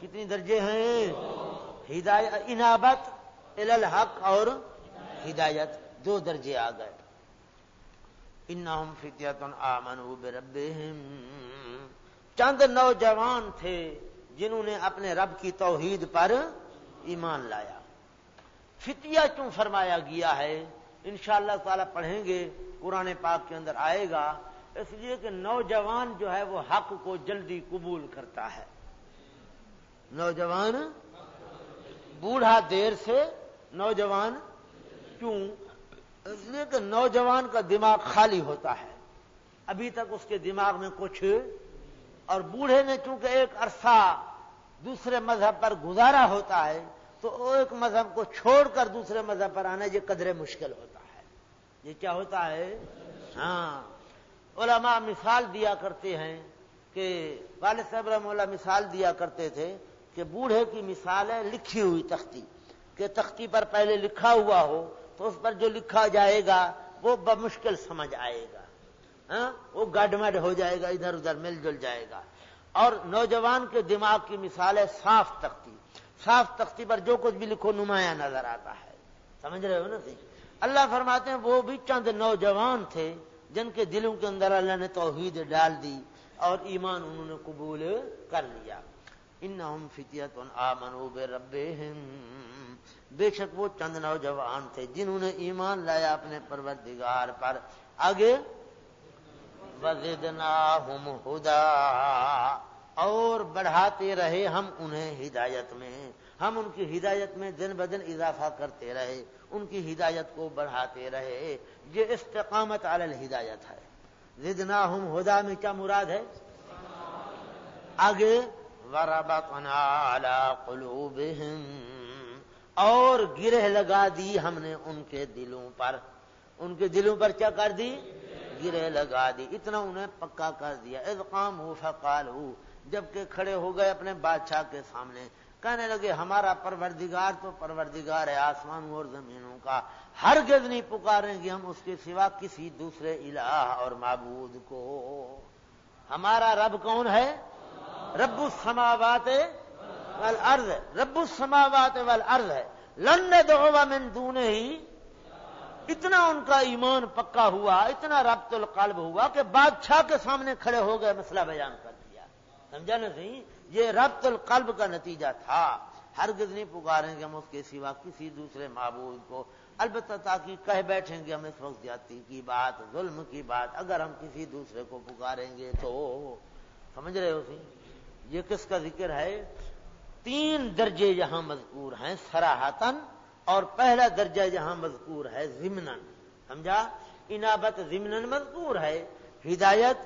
کتنی درجے ہیں؟ ہدایت، انابت الحق اور ہدایت. دو درجے آ گئے. انہم فتیت آمنو بربہم۔ چند نوجوان تھے جنہوں نے اپنے رب کی توحید پر ایمان لایا۔ فتیہ کیوں فرمایا گیا ہے؟ انشاءاللہ تعالی پڑھیں گے، قرآن پاک کے اندر آئے گا۔ اس لیے کہ نوجوان جو ہے وہ حق کو جلدی قبول کرتا ہے۔ نوجوان؟ بوڑھا دیر سے نوجوان کیوں؟ اس لیے کہ نوجوان کا دماغ خالی ہوتا ہے۔ ابھی تک اس کے دماغ میں کچھ اور بوڑھے نے چونکہ ایک عرصہ دوسرے مذہب پر گزارا ہوتا ہے، تو ایک مذہب کو چھوڑ کر دوسرے مذہب پر آنا یہ قدرے مشکل ہوتا ہے۔ یہ کیا ہوتا ہے؟ ہاں۔ علماء مثال دیا کرتے ہیں کہ والد صاحب رحم اللہ مثال دیا کرتے تھے کہ بوڑھے کی مثال ہے لکھی ہوئی تختی، کہ تختی پر پہلے لکھا ہوا ہو تو اس پر جو لکھا جائے گا، وہ بمشکل سمجھ آئے گا۔ ہاں؟ وہ گڈ مڈ ہو جائے گا، ادھر ادھر مل جل جائے گا۔ اور نوجوان کے دماغ کی مثال ہے صاف تختی۔ صاف تختی پر جو کچھ بھی لکھو، نمایاں نظر آتا ہے۔ سمجھ رہے ہو نا سی اللہ فرماتے ہیں، وہ بھی چند نوجوان تھے جن کے دلوں کے اندر اللہ نے توحید ڈال دی اور ایمان انہوں نے قبول کر لیا۔ ان فتیت آمنو بے رب بے شک وہ چند نوجوان تھے جنہوں نے ایمان لایا اپنے پروردگار پر۔ آگے وزدنا ہم ہدا۔ اور بڑھاتے رہے ہم انہیں ہدایت میں۔ ہم ان کی ہدایت میں دن بدن اضافہ کرتے رہے۔ ان کی ہدایت کو بڑھاتے رہے۔ یہ استقامت علی الہدایت ہے۔ زدنا ہم ہدا میں کیا مراد ہے؟ آگے اور گرہ لگا دی ہم نے ان کے دلوں پر۔ ان کے دلوں پر کیا کر دی؟ گرہ لگا دی۔ اتنا انہیں پکا کر دیا۔ ادقام ہو فقال ہو جبکہ کھڑے ہو گئے اپنے بادشاہ کے سامنے۔ کہنے لگے، ہمارا پروردگار تو پروردگار ہے آسمانوں اور زمینوں کا۔ ہر گز نہیں پکاریں گے ہم اس کے سوا کسی دوسرے الہ اور معبود کو۔ ہمارا رب کون ہے؟ رب السماوات والارض رب السماوات والارض ہے۔ لن دعوا من دونه ہی اتنا ان کا ایمان پکا ہوا، اتنا ربط القلب ہوا کہ بادشاہ کے سامنے کھڑے ہو گئے، مسئلہ بیان کر دیا۔ سمجھا نا سی یہ ربط القلب کا نتیجہ تھا۔ ہرگز نہیں پکاریں گے ہم اس کے سوا کسی دوسرے معبود کو۔ البتہ تاکہ کہہ بیٹھیں گے ہم اس وقت جاتی کی بات، ظلم کی بات۔ اگر ہم کسی دوسرے کو پکاریں گے تو، سمجھ رہے ہو سی یہ کس کا ذکر ہے؟ تین درجے یہاں مذکور ہیں سراہتن اور پہلا درجہ یہاں مذکور ہے ضمن سمجھا؟ انابت ضمن مذکور ہے، ہدایت،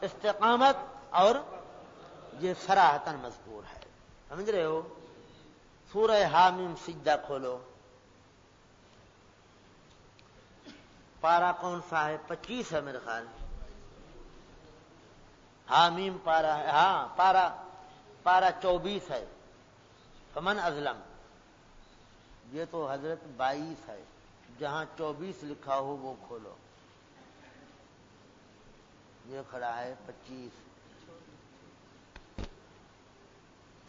استقامت، اور یہ سراہتن مذکور ہے۔ سمجھ رہے ہو؟ سورہ حامیم سجدہ کھولو۔ پارا کون سا ہے؟ پچیس ہے میرے خیال۔ حامیم پارا ہے ہاں پارا پارا چوبیس ہے۔ فمن ازلم۔ یہ تو حضرت بائیس ہے۔ جہاں چوبیس لکھا ہو وہ کھولو۔ یہ کھڑا ہے پچیس۔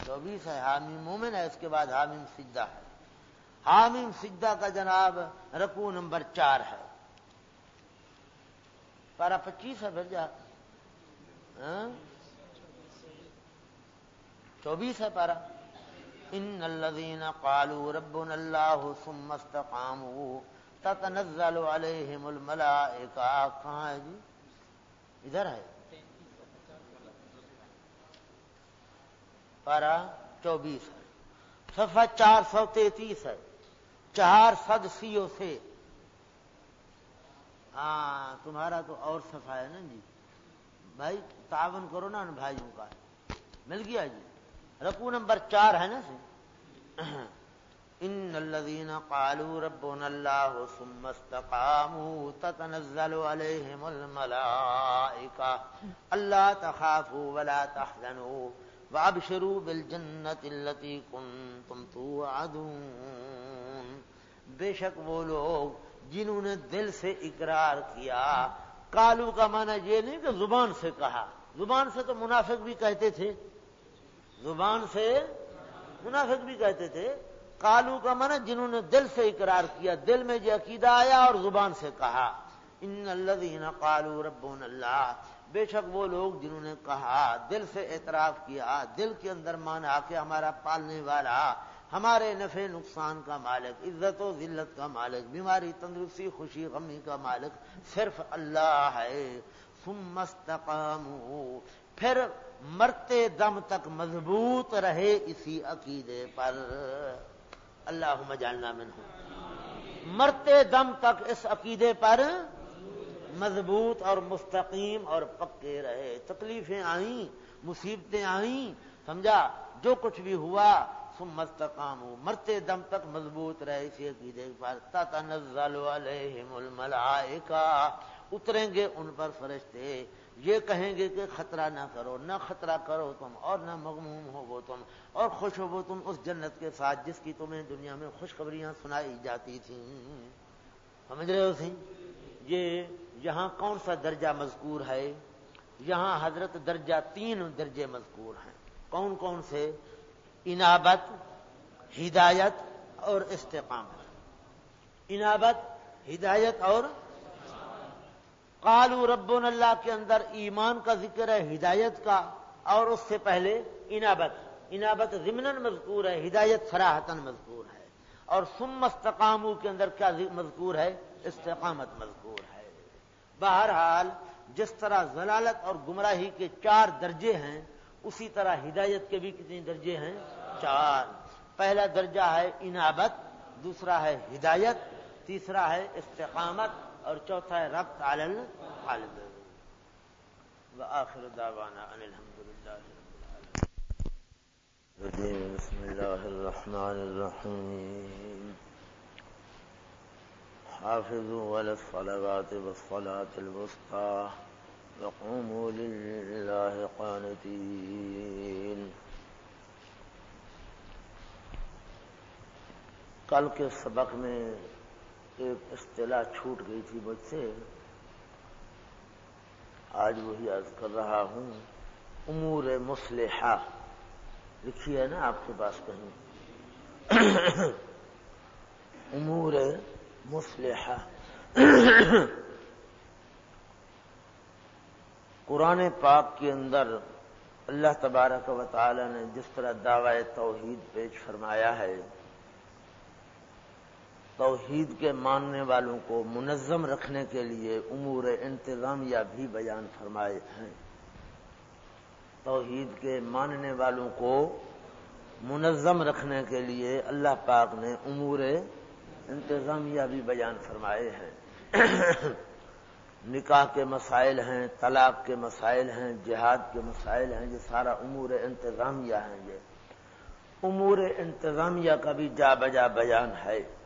چوبیس ہے، حامیم مومن ہے، اس کے بعد حامیم سجدہ ہے۔ حامیم سجدہ کا جناب رکو نمبر چار ہے۔ پارا پچیس ہے بھر جا ہاں؟ چوبیس ہے پارا۔ ان الذين قالوا ربنا الله ثم استقاموا تتنزل عليهم الملائكه کہاں ہے جی؟ ادھر ہے۔ پارا، چوبیس ہے۔ صفحہ چار سو تینتیس ہے۔ چار سد سیو سے۔ ہاں تمہارا تو اور صفحہ ہے نا جی۔ بھائی، تعاون کرو نا ان بھائیوں کا۔ مل گیا جی۔ رقو نمبر چار ہے نا سی ان الذين قالوا ربنا الله ثم استقاموا تتنزل عليهم الملائكه الا تخافوا ولا تحزنوا وابشروا بالجنه التي كنتم توعدون بے شک وہ لوگ جنہوں نے دل سے اقرار کیا کالو کا معنی یہ نہیں کہ زبان سے کہا زبان سے تو منافق بھی کہتے تھے زبان سے منافق بھی کہتے تھے۔ کالو کا معنی جنہوں نے دل سے اقرار کیا، دل میں جو عقیدہ آیا اور زبان سے کہا۔ ان اللہ کالو ربون اللہ۔ بے شک وہ لوگ جنہوں نے کہا، دل سے اعتراف کیا، دل کے اندر مانا کہ ہمارا پالنے والا، ہمارے نفع نقصان کا مالک، عزت و ذلت کا مالک، بیماری، تندرستی، خوشی، غمی کا مالک صرف اللہ ہے۔ سمستقام پھر مرتے دم تک مضبوط رہے اسی عقیدے پر۔ اللہ جاننا من ہوں مرتے دم تک اس عقیدے پر مضبوط اور مستقیم اور پکے رہے۔ تکلیفیں آئیں، مصیبتیں آئیں۔ سمجھا؟ جو کچھ بھی ہوا سم مستقام ہو مرتے دم تک مضبوط رہے اسی عقیدے پر۔ تتنزل علیہم الملائکہ۔ اتریں گے ان پر فرشتے۔ یہ کہیں گے کہ خطرہ نہ کرو، نہ خطرہ کرو تم، اور نہ مغموم ہو وہ تم، اور خوش ہو وہ تم اس جنت کے ساتھ جس کی تمہیں دنیا میں خوشخبریاں سنائی جاتی تھیں۔ سمجھ رہے ہو سی یہ یہاں کون سا درجہ مذکور ہے؟ یہاں حضرت درجہ تین درجے مذکور ہیں۔ کون کون سے؟ انابت، ہدایت اور استقامت۔ انابت، ہدایت اور قالو رب اللہ کے اندر ایمان کا ذکر ہے، ہدایت کا، اور اس سے پہلے انابت. انابت ضمن مذکور ہے، ہدایت فراہتن مذکور ہے. اور سم استقامو کے اندر کیا مذکور ہے؟ استقامت مذکور ہے. بہرحال، جس طرح ضلالت اور گمراہی کے چار درجے ہیں، اسی طرح ہدایت کے بھی کتنے درجے ہیں؟ چار. پہلا درجہ ہے انابت، دوسرا ہے ہدایت، تیسرا ہے استقامت اور چوتھا ہے ربط القلب. وآخر دعوانا ان الحمد لله بسم الله الرحمن الرحيم حافظوا على الصلوات والصلاة الوسطى وقوموا لله قانتين کل کے سبق میں ایک اصطلاح چھوٹ گئی تھی مجھ سے۔ آج وہی عرض کر رہا ہوں۔ امور مسلحہ لکھی ہے نا آپ کے پاس کہیں۔ امور مسلحہ قرآن پاک کے اندر اللہ تبارک و تعالی نے جس طرح دعوی توحید پیش فرمایا ہے توحید کے ماننے والوں کو منظم رکھنے کے لیے امور انتظامیہ بھی بیان فرمائے ہیں۔ توحید کے ماننے والوں کو منظم رکھنے کے لیے اللہ پاک نے امور انتظامیہ بھی بیان فرمائے ہیں۔ نکاح کے مسائل ہیں، طلاق کے مسائل ہیں، جہاد کے مسائل ہیں، یہ سارا امور انتظامیہ ہیں۔ یہ امور انتظامیہ کا بھی جا بجا بیان ہے۔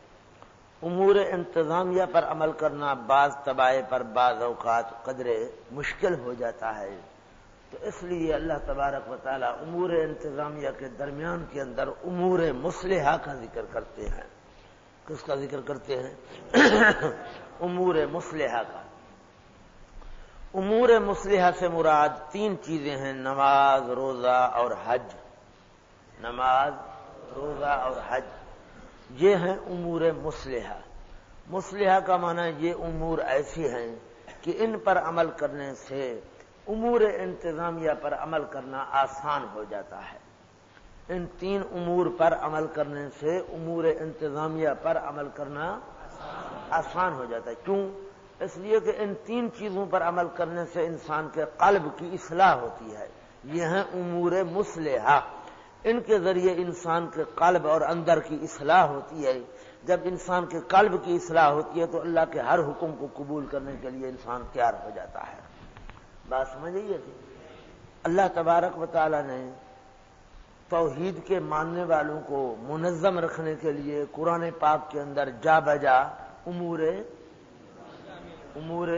امور انتظامیہ پر عمل کرنا، بعض تباہے پر بعض اوقات قدرے مشکل ہو جاتا ہے۔ تو اس لیے اللہ تبارک و تعالی امور انتظامیہ کے درمیان کے اندر امور مسلحہ کا ذکر کرتے ہیں۔ کس کا ذکر کرتے ہیں؟ *coughs* امور مسلحہ کا۔ امور مسلحہ سے مراد تین چیزیں ہیں، نماز، روزہ اور حج۔ نماز، روزہ اور حج۔ یہ ہیں امور مسلحہ مسلحہ کا معنی یہ امور ایسی ہیں کہ ان پر عمل کرنے سے امور انتظامیہ پر عمل کرنا آسان ہو جاتا ہے۔ ان تین امور پر عمل کرنے سے امور انتظامیہ پر عمل کرنا آسان ہو جاتا ہے۔ کیوں؟ اس لیے کہ ان تین چیزوں پر عمل کرنے سے انسان کے قلب کی اصلاح ہوتی ہے۔ یہ ہیں امور مسلحہ ان کے ذریعے انسان کے قلب اور اندر کی اصلاح ہوتی ہے۔ جب انسان کے قلب کی اصلاح ہوتی ہے تو اللہ کے ہر حکم کو قبول کرنے کے لیے انسان تیار ہو جاتا ہے۔ بات سمجھ تھی جی؟ اللہ تبارک و تعالی نے توحید کے ماننے والوں کو منظم رکھنے کے لیے قرآن پاک کے اندر جا بجا امور امور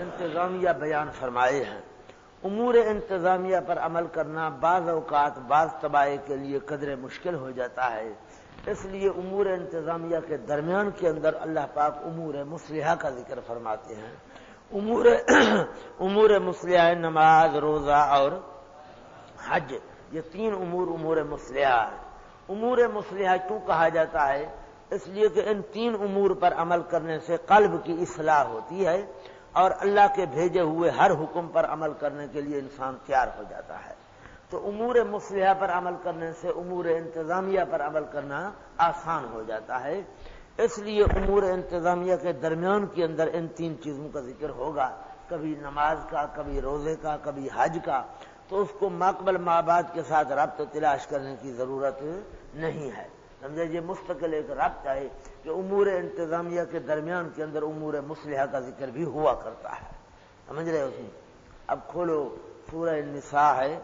انتظامیہ بیان فرمائے ہیں۔ امور انتظامیہ پر عمل کرنا بعض اوقات بعض تباہی کے لیے قدر مشکل ہو جاتا ہے۔ اس لیے امور انتظامیہ کے درمیان کے اندر اللہ پاک امور مسلحہ کا ذکر فرماتے ہیں۔ امور *clears throat* امور مسلح نماز، روزہ اور حج، یہ تین امور امور مسلحہ ہے امور مسلحہ کیوں کہا جاتا ہے؟ اس لیے کہ ان تین امور پر عمل کرنے سے قلب کی اصلاح ہوتی ہے۔ اور اللہ کے بھیجے ہوئے ہر حکم پر عمل کرنے کے لیے انسان تیار ہو جاتا ہے۔ تو امور مسلحہ پر عمل کرنے سے امور انتظامیہ پر عمل کرنا آسان ہو جاتا ہے۔ اس لیے امور انتظامیہ کے درمیان کے اندر ان تین چیزوں کا ذکر ہوگا۔ کبھی نماز کا، کبھی روزے کا، کبھی حج کا۔ تو اس کو مقبل ماں بعد کے ساتھ ربط تلاش کرنے کی ضرورت نہیں ہے۔ سمجھے یہ مستقل ایک ربط ہے۔ کہ امور انتظامیہ کے درمیان کے اندر امور مسلحہ کا ذکر بھی ہوا کرتا ہے۔ سمجھ رہے اس میں؟ اب کھولو، سورہ نساء ہے۔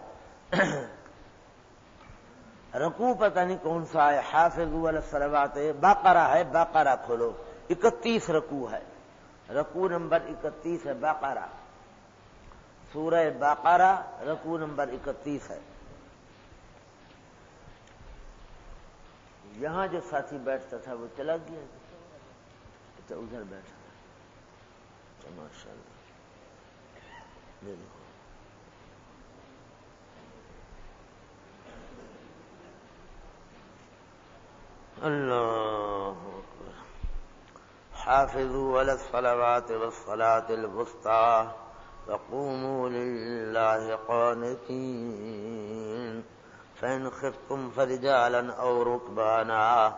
رکو پتہ نہیں کون سا ہے، حافظ السلوات باقارہ ہے باقارہ کھولو۔ اکتیس رکو ہے۔ رکو نمبر اکتیس ہے باقارہ سورہ باقارہ رکو نمبر اکتیس ہے۔ یہاں جو ساتھی بیٹھتا تھا وہ چلا گیا۔ اچھا ادھر بیٹھا۔ اچھا، ماشاء اللہ اللہ حافظوا على الصلوات والصلاة الوسطى وقوموا لله قانتين فإن خفتم فرجالا أو ركبانا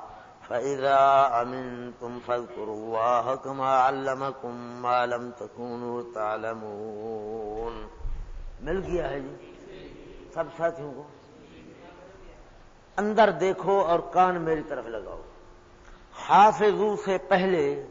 فإذا أمنتم فاذكروا الله كما علمكم ما لم تكونوا تعلمون. مل گیا ہے جی؟ سب ساتھیوں کو؟ اندر دیکھو اور کان میری طرف لگاؤ۔ حافظو سے پہلے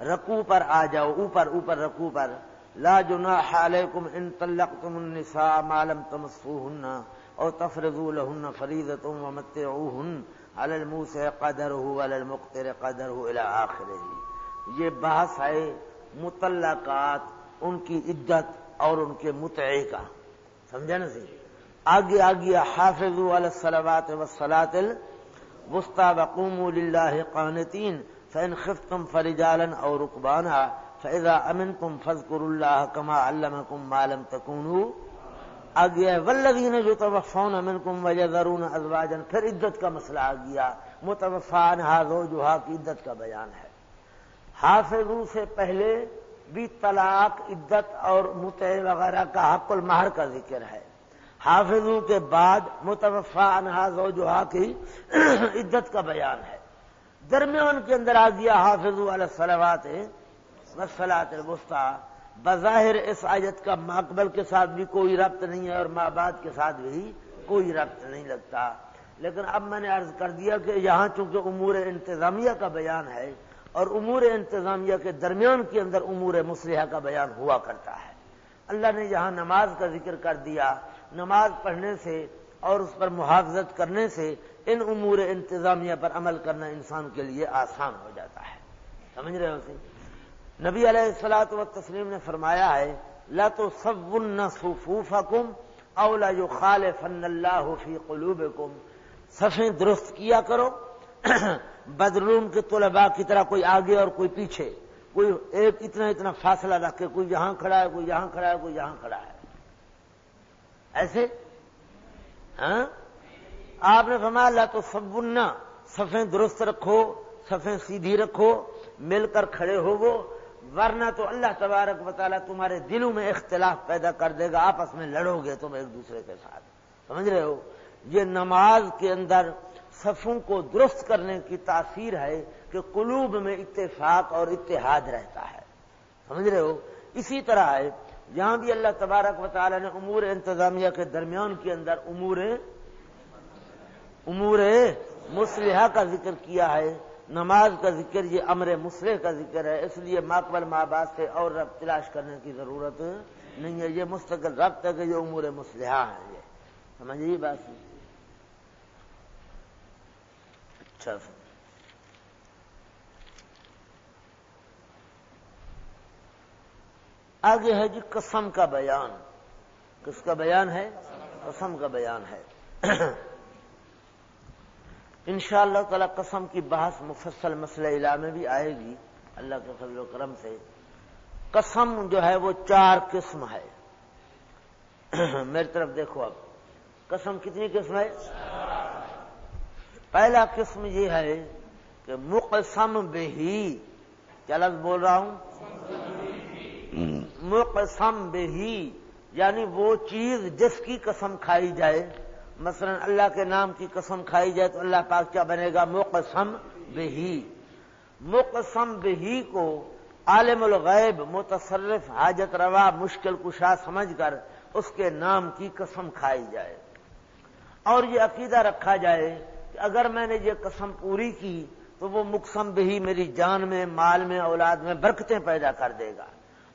رکو پر آ جاؤ، اوپر اوپر رکو پر۔ لا جناح علیکم ان طلقتم النساء ما لم تمسوهن او تفرضوا لهن فريضه ومتعوهن على الموسع قدره وعلى المقتر قدره الى اخره یہ بحث ہے مطلقات، ان کی عدت اور ان کے متعے کا۔ سمجھا نا سی آگے آگے حافظ علی الصلوات والصلاة الوسطى وقوموا لله قانتين فإن خفتم فرجالا أو ركبانا فإذا أمنتم فاذكروا الله كما علمكم ما لم تكونوا آ گیا ولدین جو توفون منکم وجذرون ازواجا، پھر عدت کا مسئلہ آ گیا۔ متوفان ہاضو جوہا کی عدت کا بیان ہے۔ حافظو سے پہلے بھی طلاق، عدت اور متع وغیرہ کا حق المہر کا ذکر ہے۔ حافظوں کے بعد متوفا انحاظ و جوہا کی *clears throat* عدت کا بیان ہے۔ درمیان کے اندر آ گیا حافظ والا سلوات وسلاط الوسطی بظاہر اس آیت کا مقبل کے ساتھ بھی کوئی ربط نہیں ہے اور ماں بعد کے ساتھ بھی کوئی ربط نہیں لگتا۔ لیکن اب میں نے عرض کر دیا کہ یہاں چونکہ امور انتظامیہ کا بیان ہے اور امور انتظامیہ کے درمیان کے اندر امور مسلحہ کا بیان ہوا کرتا ہے۔ اللہ نے یہاں نماز کا ذکر کر دیا۔ نماز پڑھنے سے اور اس پر محافظت کرنے سے ان امور انتظامیہ پر عمل کرنا انسان کے لیے آسان ہو جاتا ہے۔ سمجھ رہے ہو سی نبی علیہ السلاط و تسلیم نے فرمایا ہے، لا تو سب صفوف حکم اولا جو خال فن اللہ فی قلوب صفیں درست کیا کرو بدروم کے طلباء کی طرح کوئی آگے اور کوئی پیچھے، کوئی ایک اتنا اتنا فاصلہ رکھ کے کوئی یہاں کھڑا ہے، کوئی یہاں کھڑا ہے، کوئی یہاں کھڑا ہے۔ ایسے؟ ہاں؟ آپ نے فرمایا اللہ تو سبنا صفیں درست رکھو، صفیں سیدھی رکھو، مل کر کھڑے ہو وہ ورنہ تو اللہ تبارک بطالہ تمہارے دلوں میں اختلاف پیدا کر دے گا، آپس میں لڑو گے تم ایک دوسرے کے ساتھ۔ سمجھ رہے ہو؟ یہ نماز کے اندر صفوں کو درست کرنے کی تاثیر ہے کہ قلوب میں اتفاق اور اتحاد رہتا ہے۔ سمجھ رہے ہو؟ اسی طرح ہے جہاں بھی اللہ تبارک و تعالی نے امور انتظامیہ کے درمیان کے اندر امور امور مسلحہ کا ذکر کیا ہے۔ نماز کا ذکر یہ امر مسلح کا ذکر ہے، اس لیے ماقبل ماں باپ سے اور رب تلاش کرنے کی ضرورت نہیں ہے۔ یہ مستقل ربط ہے کہ یہ امور مسلحہ ہے یہ سمجھیے بات۔ اچھا۔ آگے ہے جی قسم کا بیان۔ کس کا بیان ہے؟ قسم کا بیان ہے۔ ان شاء اللہ تعالی قسم کی بحث مفصل مسئلہ علا میں بھی آئے گی۔ اللہ کے فضل و کرم سے۔ قسم جو ہے وہ چار قسم ہے۔ *clears throat* میری طرف دیکھو اب۔ قسم کتنی قسم ہے؟ پہلا قسم یہ ہے کہ مقسم بہی کیا لفظ بول رہا ہوں؟ مقسم بہی یعنی وہ چیز جس کی قسم کھائی جائے۔ مثلا اللہ کے نام کی قسم کھائی جائے تو اللہ پاک کیا بنے گا؟ مقسم بہی۔ مقسم بہی کو عالم الغیب، متصرف، حاجت روا، مشکل کشا سمجھ کر اس کے نام کی قسم کھائی جائے۔ اور یہ عقیدہ رکھا جائے کہ اگر میں نے یہ قسم پوری کی تو وہ مقسم بہی میری جان میں، مال میں، اولاد میں برکتیں پیدا کر دے گا۔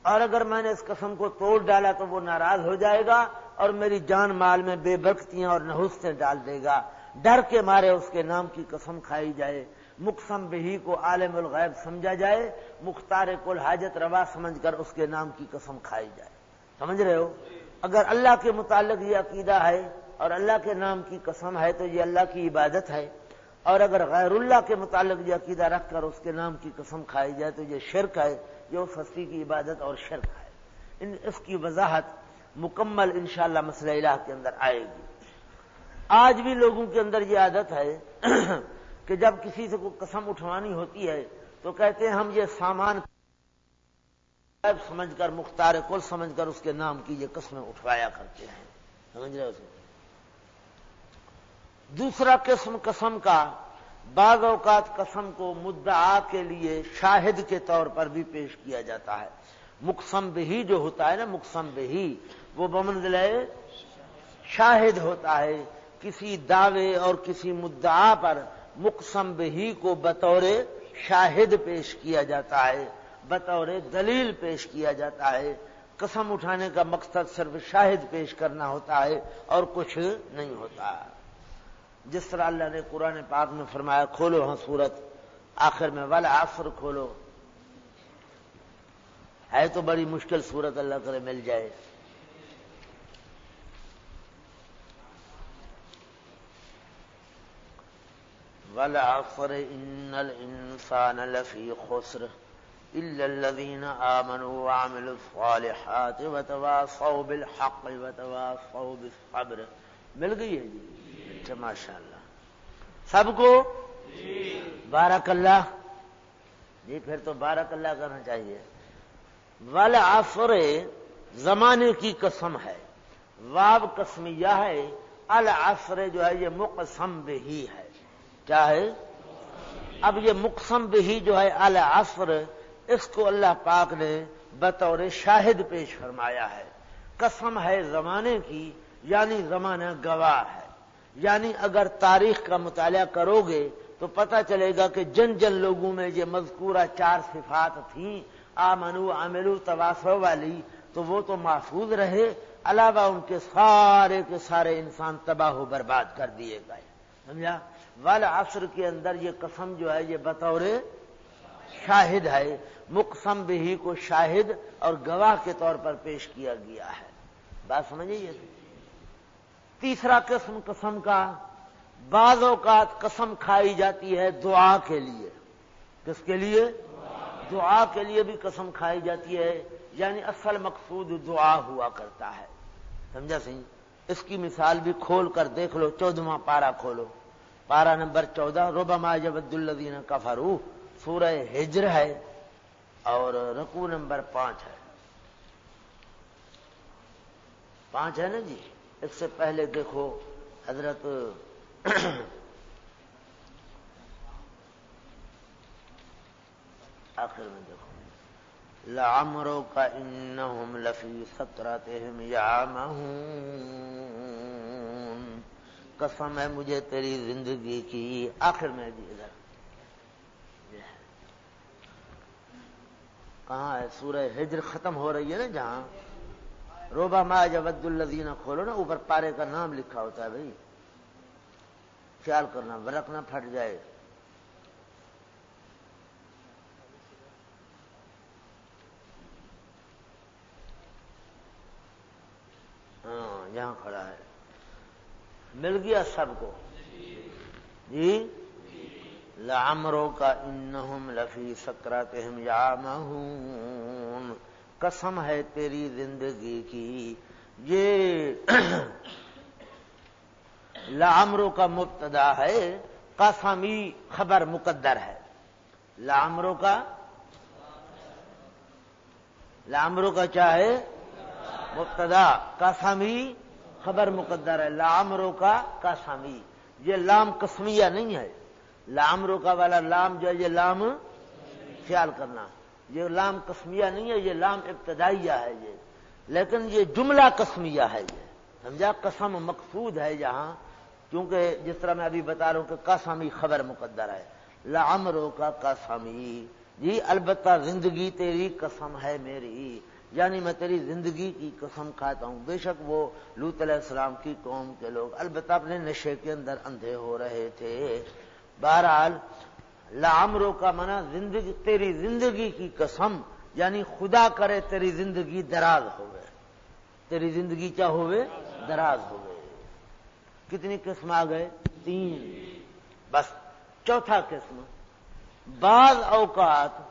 اور اگر میں نے اس قسم کو توڑ ڈالا تو وہ ناراض ہو جائے گا۔ اور میری جان مال میں بے برکتیاں اور نحوستیں ڈال دے گا۔ ڈر کے مارے اس کے نام کی قسم کھائی جائے۔ مقسم بہی کو عالم الغیب سمجھا جائے۔ مختار کل حاجت روا سمجھ کر اس کے نام کی قسم کھائی جائے۔ سمجھ رہے ہو؟ اگر اللہ کے متعلق یہ عقیدہ ہے اور اللہ کے نام کی قسم ہے تو یہ اللہ کی عبادت ہے۔ اور اگر غیر اللہ کے متعلق یہ عقیدہ رکھ کر اس کے نام کی قسم کھائی جائے تو یہ شرک ہے۔ جو ہستی کی عبادت اور شرک ہے۔ ان اس کی وضاحت مکمل انشاءاللہ مسئلہ الہ کے اندر آئے گی۔ آج بھی لوگوں کے اندر یہ عادت ہے *clears throat* کہ جب کسی سے کوئی قسم اٹھوانی ہوتی ہے تو کہتے ہیں ہم یہ سامان سمجھ کر، مختار کل سمجھ کر اس کے نام کی یہ قسمیں اٹھوایا کرتے ہیں۔ سمجھ رہے اسے دوسرا قسم قسم کا، بعض اوقات قسم کو مدعا کے لیے شاہد کے طور پر بھی پیش کیا جاتا ہے۔ مقسم بہی جو ہوتا ہے نا، مقسم بہی وہ بمنزل شاہد ہوتا ہے۔ کسی دعوے اور کسی مدعا پر مقسم بہی کو بطور شاہد پیش کیا جاتا ہے، بطور دلیل پیش کیا جاتا ہے۔ قسم اٹھانے کا مقصد صرف شاہد پیش کرنا ہوتا ہے اور کچھ نہیں ہوتا۔ جس طرح اللہ نے قرآن پاک میں فرمایا، کھولو ہاں سورت، آخر میں والا آفر کھولو۔ ہے تو بڑی مشکل صورت اللہ کرے مل جائے۔ والعصر ان الانسان لفی خسر الا الذين امنوا وعملوا الصالحات وتواصوا بالحق وتواصوا بالصبر. مل گئی ہے جی؟ اچھا ماشاء اللہ سب کو؟ بارک اللہ جی پھر تو بارک اللہ کرنا چاہیے. والعصر زمانے کی قسم ہے. واب قسمیہ ہے. العصر جو ہے، یہ مقسم بھی ہے. چاہے اب یہ مقسم بھی جو ہے العصر اس کو اللہ پاک نے بطور شاہد پیش فرمایا ہے۔ قسم ہے زمانے کی یعنی زمانہ گواہ ہے۔ یعنی اگر تاریخ کا مطالعہ کرو گے تو پتہ چلے گا کہ جن جن لوگوں میں یہ مذکورہ چار صفات تھیں، آمنو، عاملو تواسو والی، تو وہ تو محفوظ رہے، علاوہ ان کے سارے کے سارے انسان تباہ و برباد کر دیے گئے۔ سمجھا؟ وال عصر کے اندر یہ قسم جو ہے یہ بطور شاہد ہے، مقسم بھی کو شاہد اور گواہ کے طور پر پیش کیا گیا ہے۔ بات سمجھیے؟ تیسرا قسم قسم کا بعض اوقات قسم کھائی جاتی ہے دعا کے لیے۔ کس کے لیے؟ دعا کے لیے بھی قسم کھائی جاتی ہے یعنی اصل مقصود دعا ہوا کرتا ہے۔ سمجھا سی اس کی مثال بھی کھول کر دیکھ لو، چودواں پارا کھولو۔ پارا نمبر چودہ روبا ماجبد الدین کفرو سورہ ہجر ہے اور رقو نمبر پانچ ہے۔ پانچ ہے نا جی؟ اس سے پہلے دیکھو حضرت *coughs* آخر میں دیکھو۔ لامرو کا ان لفی ستراتہم یعمہون۔ قسم ہے، مجھے تیری زندگی کی آخر میں بھی ادھر کہاں ہے؟ سورہ ہجر ختم ہو رہی ہے نا جہاں۔ روبا ما جبد الدین کھولو نا اوپر پارے کا نام لکھا ہوتا ہے بھائی۔ خیال کرنا، ورق نہ پھٹ جائے۔ ہاں یہاں کھڑا ہے۔ مل گیا سب کو جی لامرو کا انہم لفی سکراتہم یامہون قسم ہے تیری زندگی کی۔ یہ *coughs* لامرو کا مبتدا ہے، قسمی خبر مقدر ہے۔ لامرو کا لامرو کا چاہے مبتدا، قسمی خبر مقدر ہے، لام روکا کا سامی۔ یہ لام قسمیہ نہیں ہے۔ لام روکا والا لام جو ہے، یہ لام خیال کرنا۔ یہ لام قسمیہ نہیں ہے، یہ لام ابتدائیہ ہے یہ۔ لیکن یہ جملہ قسمیہ ہے یہ۔ سمجھا؟ قسم مقصود ہے یہاں۔ کیونکہ جس طرح میں ابھی بتا رہا ہوں کہ کاسامی خبر مقدر ہے۔ لام روکا کاسامی جی البتہ زندگی تیری قسم ہے میری۔ یعنی میں تیری زندگی کی قسم کھاتا ہوں۔ بے شک وہ لوت علیہ السلام کی قوم کے لوگ البتہ اپنے نشے کے اندر اندھے ہو رہے تھے۔ بہرحال لامرو کا منع زندگی، تیری زندگی کی قسم یعنی خدا کرے تیری زندگی دراز ہو گئے تیری زندگی کیا ہوئے؟ دراز ہو گئے کتنی قسم آ گئے؟ تین۔ بس، چوتھا قسم۔ بعض اوقات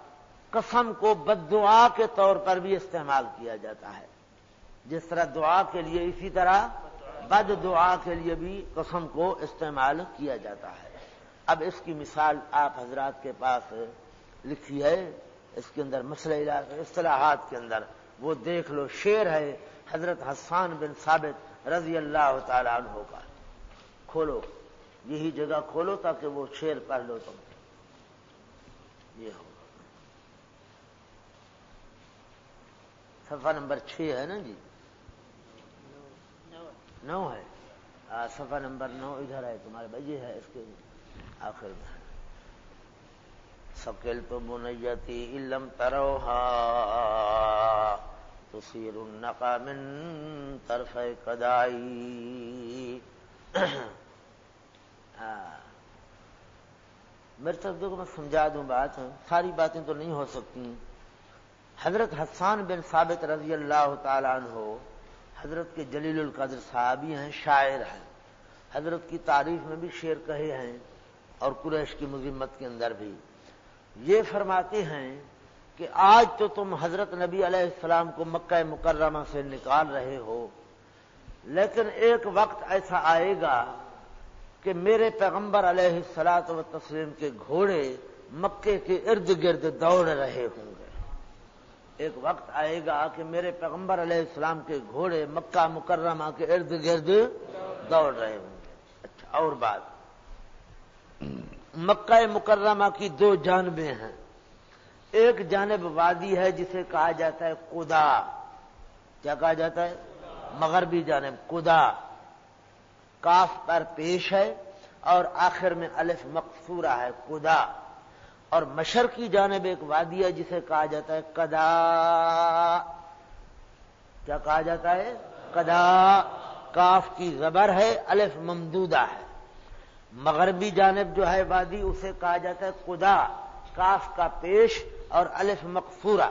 قسم کو بد دعا کے طور پر بھی استعمال کیا جاتا ہے۔ جس طرح دعا کے لیے اسی طرح بد دعا کے لیے بھی قسم کو استعمال کیا جاتا ہے۔ اب اس کی مثال آپ حضرات کے پاس لکھی ہے۔ اس کے اندر مسئلہ اصطلاحات کے اندر وہ دیکھ لو شیر ہے حضرت حسان بن ثابت رضی اللہ تعالی عنہ کا۔ کھولو، یہی جگہ کھولو تاکہ وہ شیر پڑھ لو تم۔ یہ ہو۔ صفحہ نمبر چھ ہے نا جی؟ نو ہے۔ صفحہ نمبر نو، ادھر ہے تمہارے بھائی، یہ ہے اس کے آخر میں۔ سکیل تو بنیتی علم تروہا تصیر النقا من طرف کدائی میرے طرف دیکھو، میں سمجھا دوں بات، ساری باتیں تو نہیں ہو سکتی۔ حضرت حسان بن ثابت رضی اللہ تعالیٰ عنہ حضرت کے جلیل القدر صحابی ہیں، شاعر ہیں۔ حضرت کی تعریف میں بھی شعر کہے ہیں اور قریش کی مذمت کے اندر بھی۔ یہ فرماتے ہیں کہ آج تو تم حضرت نبی علیہ السلام کو مکہ مکرمہ سے نکال رہے ہو، لیکن ایک وقت ایسا آئے گا کہ میرے پیغمبر علیہ السلاط و تسلیم کے گھوڑے مکے کے ارد گرد دوڑ رہے ہوں گے۔ ایک وقت آئے گا کہ میرے پیغمبر علیہ السلام کے گھوڑے مکہ مکرمہ کے ارد گرد دوڑ رہے ہوں گے۔ اچھا اور بات۔ مکہ مکرمہ کی دو جانبیں ہیں۔ ایک جانب وادی ہے جسے کہا جاتا ہے کدا کیا کہا جاتا ہے؟ مغربی جانب کدا کاف پر پیش ہے اور آخر میں الف مقصورہ ہے کدا اور مشر کی جانب ایک وادی ہے جسے کہا جاتا ہے کدا کیا کہا جاتا ہے؟ کدا کاف کی زبر ہے، الف ممدودہ ہے۔ مغربی جانب جو ہے وادی، اسے کہا جاتا ہے کدا کاف کا پیش اور الف مقصورہ۔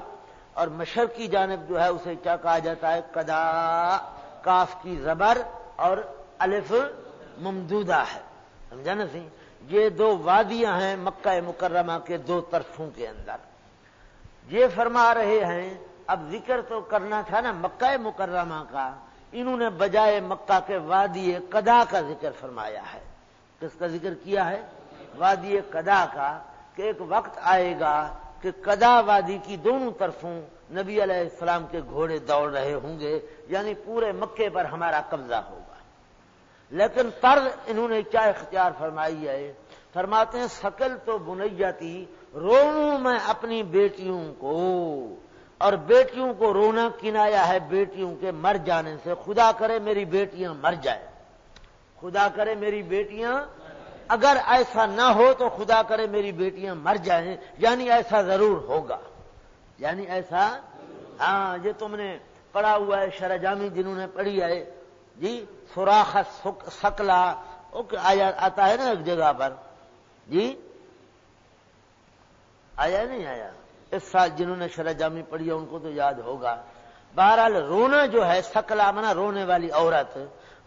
اور مشر کی جانب جو ہے، اسے کیا کہا جاتا ہے؟ کدا کاف کی زبر اور الف ممدودہ ہے۔ سمجھا نا سی یہ دو وادیاں ہیں مکہ مکرمہ کے دو طرفوں کے اندر۔ یہ فرما رہے ہیں، اب ذکر تو کرنا تھا نا مکہ مکرمہ کا، انہوں نے بجائے مکہ کے وادی کدا کا ذکر فرمایا ہے۔ کس کا ذکر کیا ہے؟ وادی کدا کا، کہ ایک وقت آئے گا کہ کدا وادی کی دونوں طرفوں نبی علیہ السلام کے گھوڑے دوڑ رہے ہوں گے یعنی پورے مکے پر ہمارا قبضہ ہوگا۔ لیکن طرز انہوں نے کیا اختیار فرمائی ہے؟ فرماتے ہیں سکل تو بنیاتی رونوں میں اپنی بیٹیوں کو، اور بیٹیوں کو رونا کنایا ہے، بیٹیوں کے مر جانے سے۔ خدا کرے میری بیٹیاں مر جائے خدا کرے میری بیٹیاں، اگر ایسا نہ ہو تو خدا کرے میری بیٹیاں مر جائیں۔ یعنی ایسا ضرور ہوگا۔ یعنی ایسا ہاں یہ تم نے پڑھا ہوا ہے شرجامی جنہوں نے پڑھی ہے۔ جی سوراخ سکلا آیا آتا ہے نا ایک جگہ پر۔ جی؟ آیا نہیں آیا؟ اس سال جنہوں نے شرح جامی پڑھی ہے، ان کو تو یاد ہوگا۔ بہرحال رونا جو ہے، سکلا منا رونے والی عورت،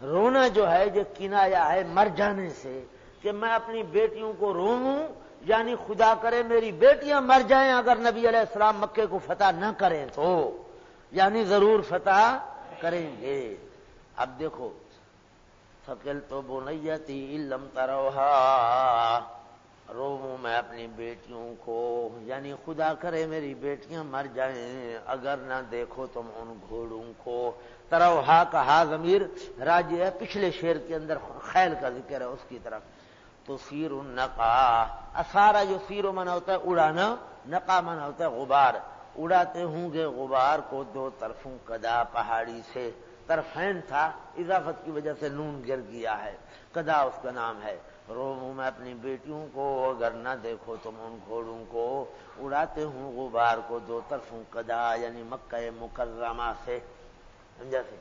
رونا جو ہے، جو کنایا ہے مر جانے سے، کہ میں اپنی بیٹیوں کو رونوں یعنی خدا کرے میری بیٹیاں مر جائیں، اگر نبی علیہ السلام مکے کو فتح نہ کریں تو یعنی ضرور فتح کریں گے۔ اب دیکھو سکل تو بنیتی علم تروہا رو میں اپنی بیٹیوں کو یعنی خدا کرے میری بیٹیاں مر جائیں، اگر نہ دیکھو تم ان گھوڑوں کو۔ تروہا کا ہا ضمیر راج ہے، پچھلے شیر کے اندر خیل کا ذکر ہے اس کی طرف۔ تو سیر نقا اسارا جو سیر من ہوتا ہے، اڑانا، نقا من ہوتا ہے، غبار۔ اڑاتے ہوں گے غبار کو دو طرفوں، کدا پہاڑی سے۔ طرفین تھا، اضافت کی وجہ سے نون گر گیا ہے۔ کدا اس کا نام ہے۔ روموں میں اپنی بیٹیوں کو اگر نہ دیکھو تم ان گھوڑوں کو اڑاتے ہوں، غبار کو دو طرفوں کدا یعنی مکہ مکرمہ سے۔ سمجھا سے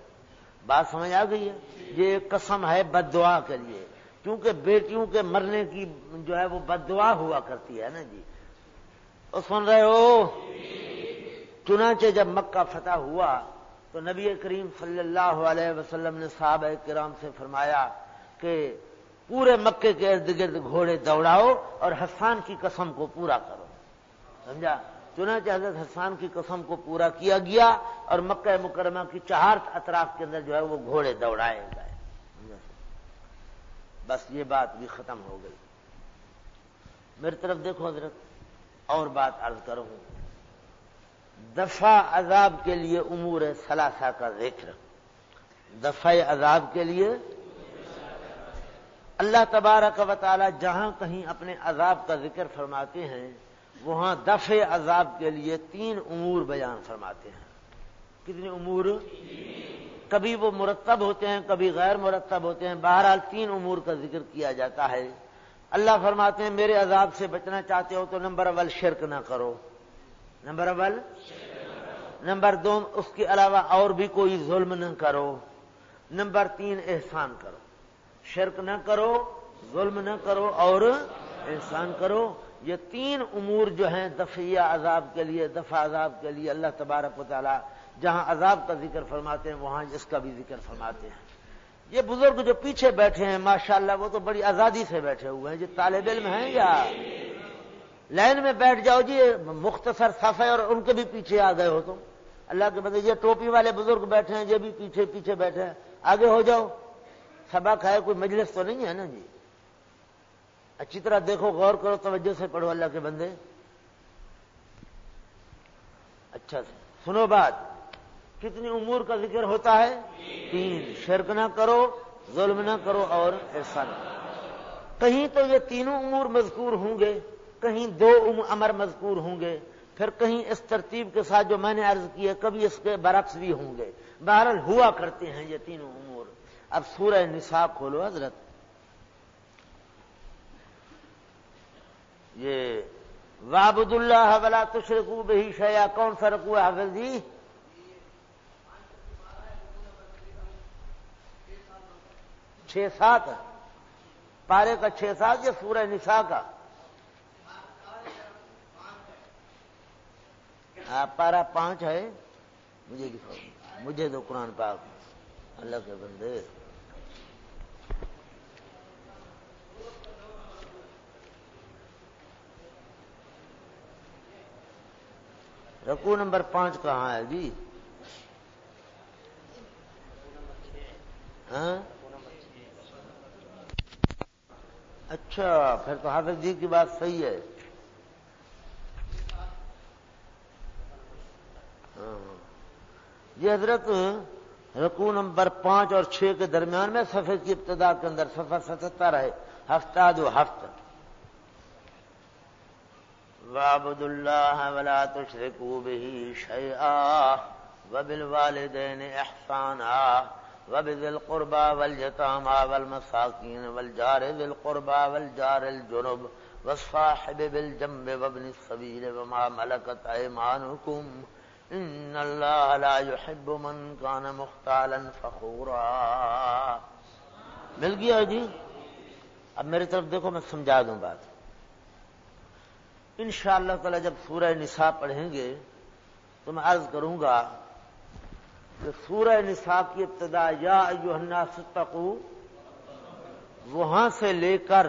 بات سمجھ آ گئی ہے؟ یہ قسم ہے بد دعا کے لیے۔ کیونکہ بیٹیوں کے مرنے کی جو ہے وہ بد دعا ہوا کرتی ہے نا جی۔ اور سن رہے ہو؟ چنانچہ جب مکہ فتح ہوا تو نبی کریم صلی اللہ علیہ وسلم نے صحابہ کرام سے فرمایا کہ پورے مکے کے ارد گرد گھوڑے دوڑاؤ اور حسان کی قسم کو پورا کرو۔ سمجھا؟ چنانچہ حضرت حسان کی قسم کو پورا کیا گیا اور مکہ مکرمہ کی چار اطراف کے اندر جو ہے وہ گھوڑے دوڑائے گئے۔ بس یہ بات بھی ختم ہو گئی۔ میری طرف دیکھو حضرت، اور بات عرض کروں۔ دفع عذاب کے لیے امور ثلاثہ کا ذکر۔ دفع عذاب کے لیے۔ اللہ تبارک و تعالی جہاں کہیں اپنے عذاب کا ذکر فرماتے ہیں، وہاں دفع عذاب کے لیے تین امور بیان فرماتے ہیں۔ کتنے امور؟ کبھی وہ مرتب ہوتے ہیں، کبھی غیر مرتب ہوتے ہیں۔ بہرحال تین امور کا ذکر کیا جاتا ہے۔ اللہ فرماتے ہیں، میرے عذاب سے بچنا چاہتے ہو تو نمبر اول شرک نہ کرو۔ نمبر اول نمبر دو، اس کے علاوہ اور بھی کوئی ظلم نہ کرو۔ نمبر تین، احسان کرو۔ شرک نہ کرو، ظلم نہ کرو اور احسان کرو۔ یہ تین امور جو ہیں، دفعیہ عذاب کے لیے دفع عذاب کے لیے اللہ تبارک و تعالی جہاں عذاب کا ذکر فرماتے ہیں، وہاں اس کا بھی ذکر فرماتے ہیں۔ یہ بزرگ جو پیچھے بیٹھے ہیں، ماشاءاللہ وہ تو بڑی آزادی سے بیٹھے ہوئے ہیں۔ جو طالب علم ہیں یا؟ لائن میں بیٹھ جاؤ جی مختصر صفحے اور ان کے بھی پیچھے آ گئے ہو تم۔ اللہ کے بدلے یہ ٹوپی والے بزرگ بیٹھے ہیں، یہ بھی پیچھے پیچھے بیٹھے ہیں۔ آگے ہو جاؤ۔ سبق ہے کوئی مجلس تو نہیں ہے نا جی؟ اچھی طرح دیکھو، غور کرو، توجہ سے پڑھو اللہ کے بندے۔ اچھا سنو بات۔ کتنی امور کا ذکر ہوتا ہے؟ تین۔ شرک نہ کرو، ظلم نہ کرو اور ایسا نہ کہیں تو یہ تینوں امور مذکور ہوں گے، کہیں دو امر مذکور ہوں گے۔ پھر کہیں اس ترتیب کے ساتھ جو میں نے عرض کی ہے، کبھی اس کے برعکس بھی ہوں گے۔ بہرحال ہوا کرتے ہیں یہ تینوں امور۔ اب سورہ نصاب کھولو حضرت۔ یہ وابد اللہ ولا تشرکو بہی شیا کون سا رکو ہے حافظ جی؟ چھ سات۔ پارے کا چھ سات یا سورہ نساء کا؟ پارا پانچ ہے؟ مجھے دکھاؤ۔ مجھے دو قرآن پاک۔ اللہ کے بندے۔ رکو نمبر پانچ کہاں ہے جی؟ ہاں؟ اچھا پھر تو حافظ جی کی بات صحیح ہے۔ یہ حضرت رکو نمبر پانچ اور چھ کے درمیان میں سفر کی ابتدا کے اندر سفر ستر ہے، ہفتہ دو ہفتہ وابد اللہ ولا تشرکو به شیئا وبالوالدین احسانا وبذل القربى واليتامى والمساكين والجار ذي القربى والجار الجنب والصاحب بالجنب وابن السبيل وما ملكت ايمانكم ان الله لا يحب من كان مختالا فخورا۔ مل گیا جی؟ اب میری طرف دیکھو، میں سمجھا دوں بات۔ ان شاء اللہ تعالی جب سورہ نساء پڑھیں گے، تو میں عرض کروں گا کہ سورہ نساء کی ابتدا، یا الناس ستقو وہاں سے لے کر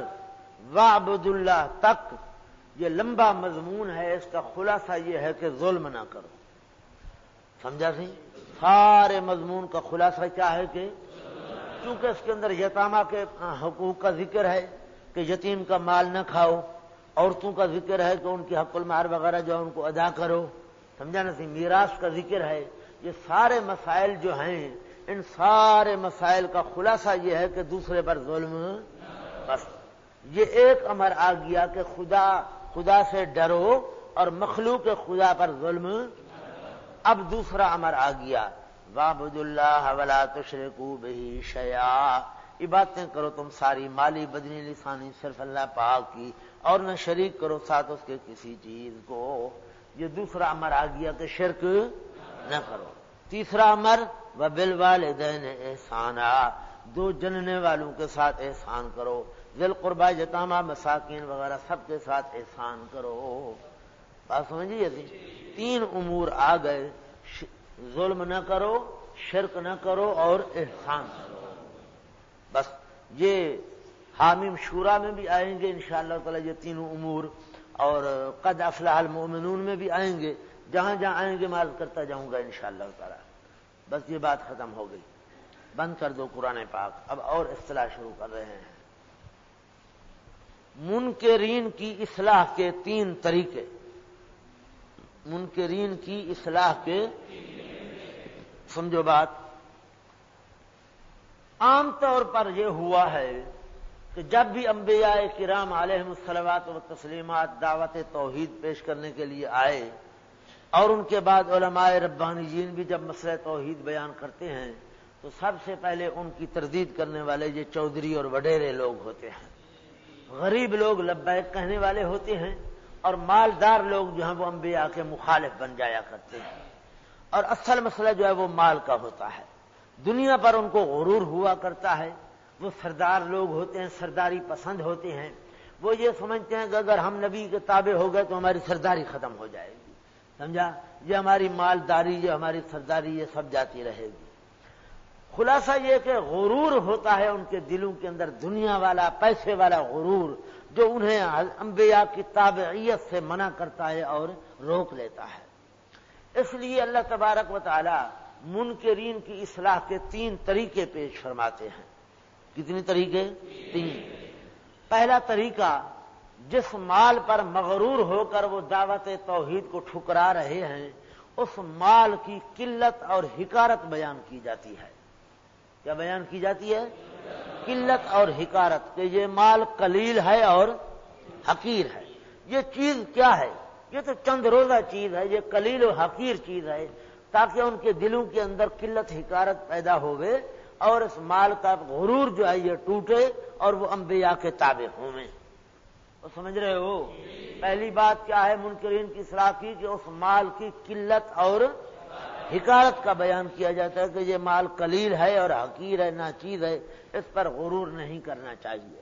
وعبد اللہ تک، یہ لمبا مضمون ہے، اس کا خلاصہ یہ ہے کہ ظلم نہ کرو۔ سمجھا سی؟ سارے مضمون کا خلاصہ کیا ہے کہ چونکہ اس کے اندر یتامہ کے حقوق کا ذکر ہے کہ یتیم کا مال نہ کھاؤ، عورتوں کا ذکر ہے کہ ان کی حق المار وغیرہ جو ہے ان کو ادا کرو، سمجھا نا سی؟ میراث کا ذکر ہے۔ یہ سارے مسائل جو ہیں، ان سارے مسائل کا خلاصہ یہ ہے کہ دوسرے پر ظلم بس۔ یہ ایک امر آ گیا کہ خدا خدا سے ڈرو اور مخلوق خدا پر ظلم اب دوسرا امر آ گیا۔ وابد اللہ ولا تشرکو بہی شیا عبادتیں کرو تم ساری مالی بدنی لسانی صرف اللہ پاک کی، اور نہ شریک کرو ساتھ اس کے کسی چیز کو۔ یہ دوسرا امر آ گیا کہ شرک نہ کرو۔ تیسرا امر و بل والدین احسانہ دو جننے والوں کے ساتھ احسان کرو۔ دل قربا جتامہ مساکین وغیرہ سب کے ساتھ احسان کرو۔ بات سمجھیے تھی تین امور آ گئے۔ ظلم نہ کرو، شرک نہ کرو اور احسان کرو۔ بس یہ حامیم شورا میں بھی آئیں گے انشاءاللہ شاء تعالی، یہ تینوں امور۔ اور قد افلاح المؤمنون میں بھی آئیں گے۔ جہاں جہاں آئیں گے میں کرتا جاؤں گا ان شاء اللہ تعالی۔ بس یہ بات ختم ہو گئی۔ بند کر دو قرآن پاک۔ اب اور اصطلاح شروع کر رہے ہیں۔ منکرین کی اصلاح کے تین طریقے۔ منکرین کی اصلاح کے سمجھو بات، عام طور پر یہ ہوا ہے کہ جب بھی انبیاء کرام علیہ السلوات و تسلیمات دعوت توحید پیش کرنے کے لیے آئے اور ان کے بعد علماء ربانی جین بھی جب مسئلہ توحید بیان کرتے ہیں، تو سب سے پہلے ان کی تردید کرنے والے یہ چودھری اور وڈیرے لوگ ہوتے ہیں۔ غریب لوگ لبیک کہنے والے ہوتے ہیں اور مالدار لوگ جو ہیں وہ انبیاء کے مخالف بن جایا کرتے ہیں۔ اور اصل مسئلہ جو ہے وہ مال کا ہوتا ہے۔ دنیا پر ان کو غرور ہوا کرتا ہے۔ وہ سردار لوگ ہوتے ہیں، سرداری پسند ہوتے ہیں۔ وہ یہ سمجھتے ہیں کہ اگر ہم نبی کے تابع ہو گئے تو ہماری سرداری ختم ہو جائے گی۔ سمجھا؟ یہ ہماری مالداری، یہ ہماری سرداری، یہ سب جاتی رہے گی۔ خلاصہ یہ کہ غرور ہوتا ہے ان کے دلوں کے اندر۔ دنیا والا، پیسے والا غرور جو انہیں انبیاء کی تابعیت سے منع کرتا ہے اور روک لیتا ہے۔ اس لیے اللہ تبارک و تعالی منکرین کی اصلاح کے تین طریقے پیش فرماتے ہیں۔ کتنی طریقے؟ تین۔ پہلا طریقہ، جس مال پر مغرور ہو کر وہ دعوت توحید کو ٹھکرا رہے ہیں، اس مال کی قلت اور حکارت بیان کی جاتی ہے۔ کیا بیان کی جاتی ہے؟ قلت اور حکارت کہ یہ مال کلیل ہے اور حقیر ہے۔ یہ چیز کیا ہے؟ یہ تو چند روزہ چیز ہے، یہ کلیل و حقیر چیز ہے۔ تاکہ ان کے دلوں کے اندر قلت حکارت پیدا ہوئے اور اس مال کا غرور جو ہے یہ ٹوٹے اور وہ انبیاء کے تابع ہوں وہ سمجھ رہے ہو؟ پہلی بات کیا ہے؟ منکرین کی صلاح کی کہ اس مال کی قلت اور حکارت کا بیان کیا جاتا ہے کہ یہ مال کلیل ہے اور حقیر ہے نہ چیز ہے، اس پر غرور نہیں کرنا چاہیے۔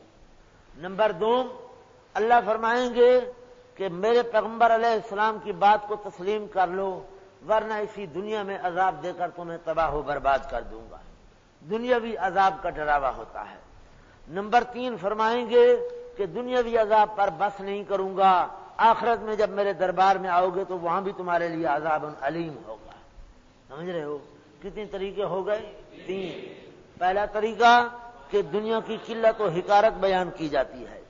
نمبر دو، اللہ فرمائیں گے کہ میرے پیغمبر علیہ السلام کی بات کو تسلیم کر لو، ورنہ اسی دنیا میں عذاب دے کر تمہیں تباہ و برباد کر دوں گا۔ دنیاوی عذاب کا ڈراوا ہوتا ہے۔ نمبر تین، فرمائیں گے کہ دنیاوی عذاب پر بس نہیں کروں گا۔ آخرت میں جب میرے دربار میں آؤ گے تو وہاں بھی تمہارے لیے عذاب علیم ہوگا۔ سمجھ رہے ہو؟ کتنے طریقے ہو گئے؟ تین۔ پہلا طریقہ کہ دنیا کی قلت و حکارت بیان کی جاتی ہے۔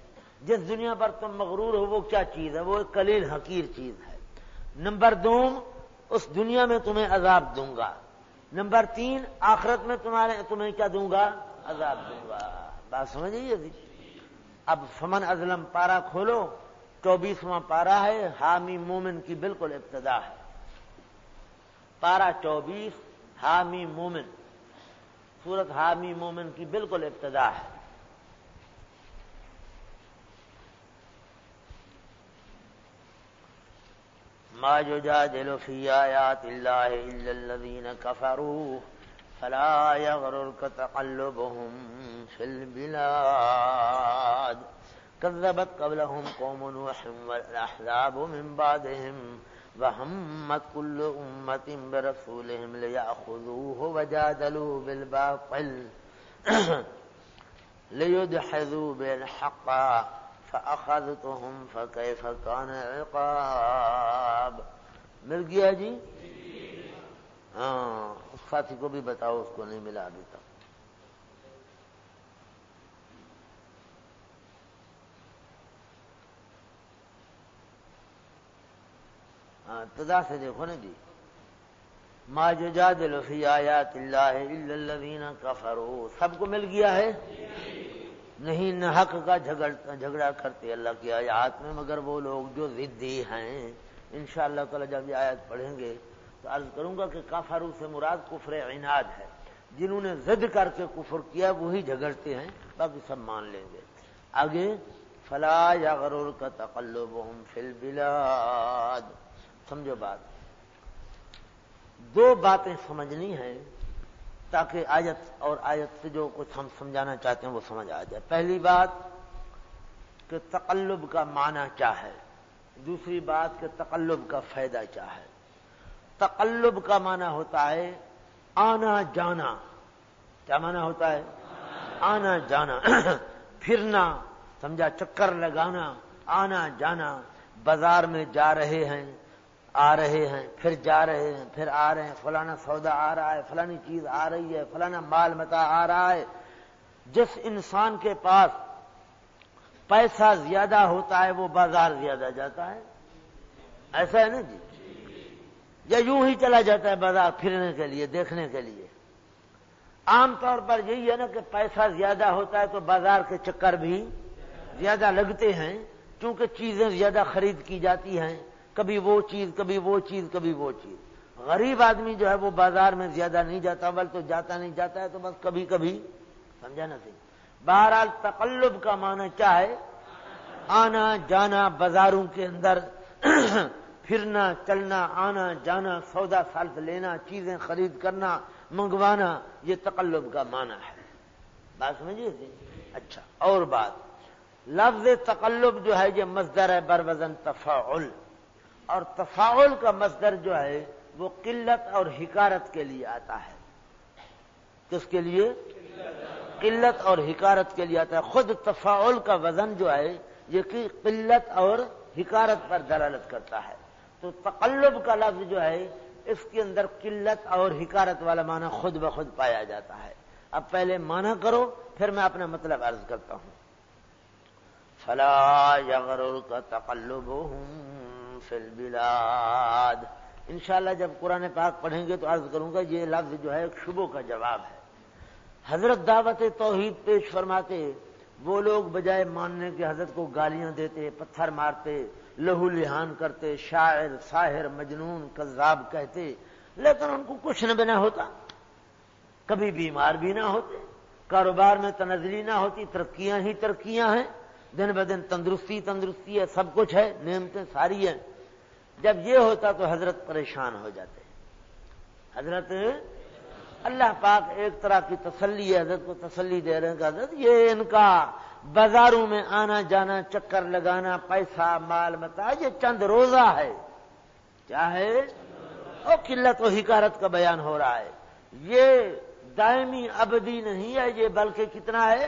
جس دنیا پر تم مغرور ہو، وہ کیا چیز ہے؟ وہ ایک کلیل حقیر چیز ہے۔ نمبر دو، اس دنیا میں تمہیں عذاب دوں گا۔ نمبر تین، آخرت میں تمہارے، تمہیں کیا دوں گا؟ عذاب دوں گا۔ بات سمجھیے جی اب فمن ازلم، پارا کھولو۔ چوبیسواں پارا ہے، حامی مومن کی بالکل ابتدا ہے۔ پارا چوبیس حامی مومن۔ سورت حامی مومن کی بالکل ابتدا ہے۔ ما يجادل في آيات الله إلا الذين كفروا فلا يغررك تقلبهم في البلاد۔ كذبت قبلهم قوم نوح والأحزاب من بعدهم وهمت كل أمة برسولهم ليأخذوه وجادلوا بالباطل *clears throat* ليدحذوا بالحق فأخذتهم فكيف كان عقاب مل گیا جی؟ ہاں اس ساتھی کو بھی بتاؤ، اس کو نہیں ملا ابھی تک۔ تدا سے دیکھو نا جی ما جادل فی آیات اللہ الا الذین کفروا. سب کو مل گیا ہے؟ نہیں، نہ حق کا جھگڑا کرتے اللہ کی آیات میں، مگر وہ لوگ جو ضدی ہیں ان شاء اللہ تعالی جب یہ آیت پڑھیں گے، تو عرض کروں گا کہ کافارو سے مراد کفر عناد ہے۔ جنہوں نے ضد کر کے کفر کیا، وہی جھگڑتے ہیں، باقی سب مان لیں گے۔ آگے، فلا یا غرور کا تقلب فل بلاد سمجھو بات۔ دو باتیں سمجھنی ہیں تاکہ آیت اور آیت سے جو کچھ ہم سمجھانا چاہتے ہیں وہ سمجھ آ جائے۔ پہلی بات کہ تقلب کا معنی کیا ہے؟ دوسری بات کہ تقلب کا فائدہ کیا ہے؟ تقلب کا معنی ہوتا ہے آنا جانا۔ کیا معنی ہوتا ہے؟ آنا جانا۔ *clears throat* پھرنا، سمجھا، چکر لگانا، آنا جانا۔ بازار میں جا رہے ہیں۔ آ رہے ہیں، پھر جا رہے ہیں، پھر آ رہے ہیں، فلانا سودا آ رہا ہے، فلانی چیز آ رہی ہے، فلانا مال متا آ رہا ہے۔ جس انسان کے پاس پیسہ زیادہ ہوتا ہے، وہ بازار زیادہ جاتا ہے۔ ایسا ہے نا جی؟ یا یوں ہی چلا جاتا ہے بازار پھرنے کے لیے، دیکھنے کے لیے۔ عام طور پر یہی ہے نا کہ پیسہ زیادہ ہوتا ہے تو بازار کے چکر بھی زیادہ لگتے ہیں کیونکہ چیزیں زیادہ خرید کی جاتی ہیں۔ کبھی وہ چیز، کبھی وہ چیز، کبھی وہ چیز۔ غریب آدمی جو ہے وہ بازار میں زیادہ نہیں جاتا، بل تو جاتا نہیں جاتا ہے تو بس کبھی کبھی، سمجھا نا صحیح؟ بہرحال تقلب کا معنی کیا ہے؟ آنا جانا بازاروں کے اندر، *clears throat* پھرنا، چلنا، آنا جانا، سودا سالف لینا، چیزیں خرید کرنا، منگوانا، یہ تقلب کا معنی ہے۔ بات سمجھیے اچھا اور بات۔ لفظ تقلب جو ہے یہ مزدر ہے بر وزن تفاعل۔ اور تفاعل کا مزدر جو ہے وہ قلت اور حکارت کے لیے آتا ہے۔ کس کے لیے؟ قلت اور حکارت کے لیے آتا ہے۔ خود تفاعل کا وزن جو ہے یہ کہ قلت اور حکارت پر دلالت کرتا ہے۔ تو تقلب کا لفظ جو ہے اس کے اندر قلت اور حکارت والا معنی خود بخود پایا جاتا ہے۔ اب پہلے معنی کرو، پھر میں اپنا مطلب عرض کرتا ہوں۔ فلا یغرر کا تقلب فل بلاد انشاءاللہ جب قرآن پاک پڑھیں گے تو عرض کروں گا یہ لفظ جو ہے ایک شبوں کا جواب ہے۔ حضرت دعوت توحید پیش فرماتے، وہ لوگ بجائے ماننے کے حضرت کو گالیاں دیتے، پتھر مارتے، لہو لہان کرتے، شاعر، ساحر، مجنون، کذاب کہتے، لیکن ان کو کچھ نہ بنا ہوتا۔ کبھی بیمار بھی نہ ہوتے، کاروبار میں تنزلی نہ ہوتی، ترقیاں ہی ترقیاں ہیں، دن ب دن تندرستی تندرستی ہے، سب کچھ ہے، نعمتیں ساری ہیں۔ جب یہ ہوتا تو حضرت پریشان ہو جاتے حضرت اللہ پاک ایک طرح کی تسلی ہے، حضرت کو تسلی دے رہے ہیں کہ حضرت یہ ان کا بازاروں میں آنا جانا، چکر لگانا، پیسہ، مال، متا، یہ چند روزہ ہے۔ کیا ہے؟ اور قلت و حکارت کا بیان ہو رہا ہے۔ یہ دائمی ابدی نہیں ہے، یہ بلکہ کتنا ہے؟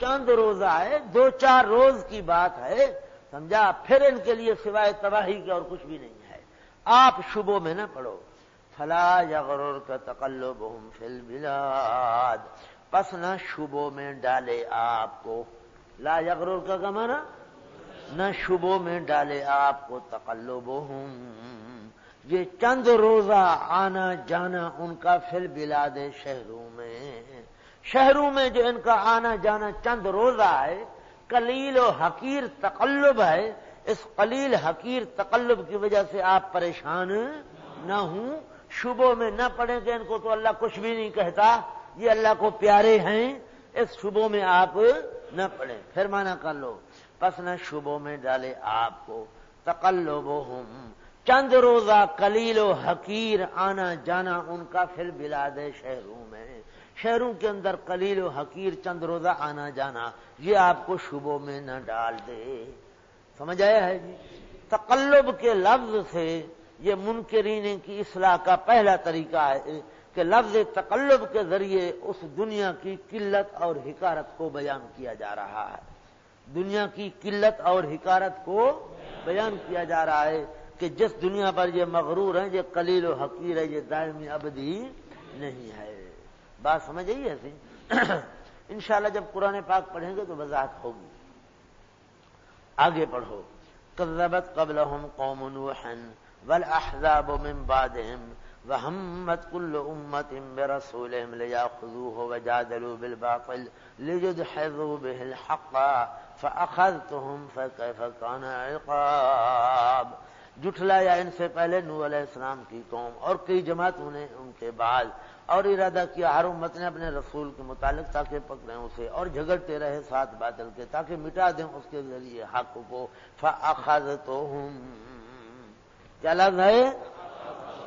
چند روزہ ہے۔ دو چار روز کی بات ہے۔ سمجھا؟ پھر ان کے لیے سوائے تباہی کے اور کچھ بھی نہیں ہے۔ آپ شبوں میں نہ پڑو فلا یغرر کا تقلب فل بلاد پس نہ شبوں میں ڈالے آپ کو۔ لا یغرر کا کمانا نہ شبوں میں ڈالے آپ کو تقلب یہ چند روزہ آنا جانا ان کا فل بلاد شہروں میں۔ شہروں میں جو ان کا آنا جانا چند روزہ ہے کلیل و حقیر تقلب ہے، اس قلیل حقیر تقلب کی وجہ سے آپ پریشان نہ ہوں، شبوں میں نہ پڑیں کہ ان کو تو اللہ کچھ بھی نہیں کہتا، یہ اللہ کو پیارے ہیں، اس شبوں میں آپ نہ پڑیں پھر مانا کر لو، پس نہ شبوں میں ڈالے آپ کو تقلب چند روزہ کلیل و حقیر آنا جانا ان کا، پھر بلاد شہروں میں۔ شہروں کے اندر کلیل و حقیر چند روزہ آنا جانا، یہ آپ کو شبوں میں نہ ڈال دے۔ سمجھ آیا ہے جی؟ تقلب کے لفظ سے یہ منکرین کی اصلاح کا پہلا طریقہ ہے کہ لفظ تقلب کے ذریعے اس دنیا کی قلت اور حکارت کو بیان کیا جا رہا ہے۔ دنیا کی قلت اور حکارت کو بیان کیا جا رہا ہے کہ جس دنیا پر یہ مغرور ہے یہ کلیل و حقیر ہے یہ دائمی ابدی نہیں ہے۔ بات سمجھ آئی ایسی *clears throat* انشاءاللہ جب قرآن پاک پڑھیں گے تو وضاحت ہوگی۔ آگے پڑھو۔ کذبت قبلہم قوم نوح والاحزاب من بعدهم وهمت كل امه برسولهم لياخذوه وجادلوا بالباطل ليدحضوا به الحق فاخذتهم فكيف كان عقاب۔ جٹلایا ان سے پہلے نو علیہ السلام کی قوم اور کئی جماعتوں نے ان کے بعد اور ارادہ کیا، ہر امت نے اپنے رسول کے متعلق تاکہ پکڑیں اسے اور جھگڑتے رہے ساتھ بادل کے، تاکہ مٹا دیں اس کے ذریعے حق کو۔ فاخذ تو ہوں کیا لفظ ہے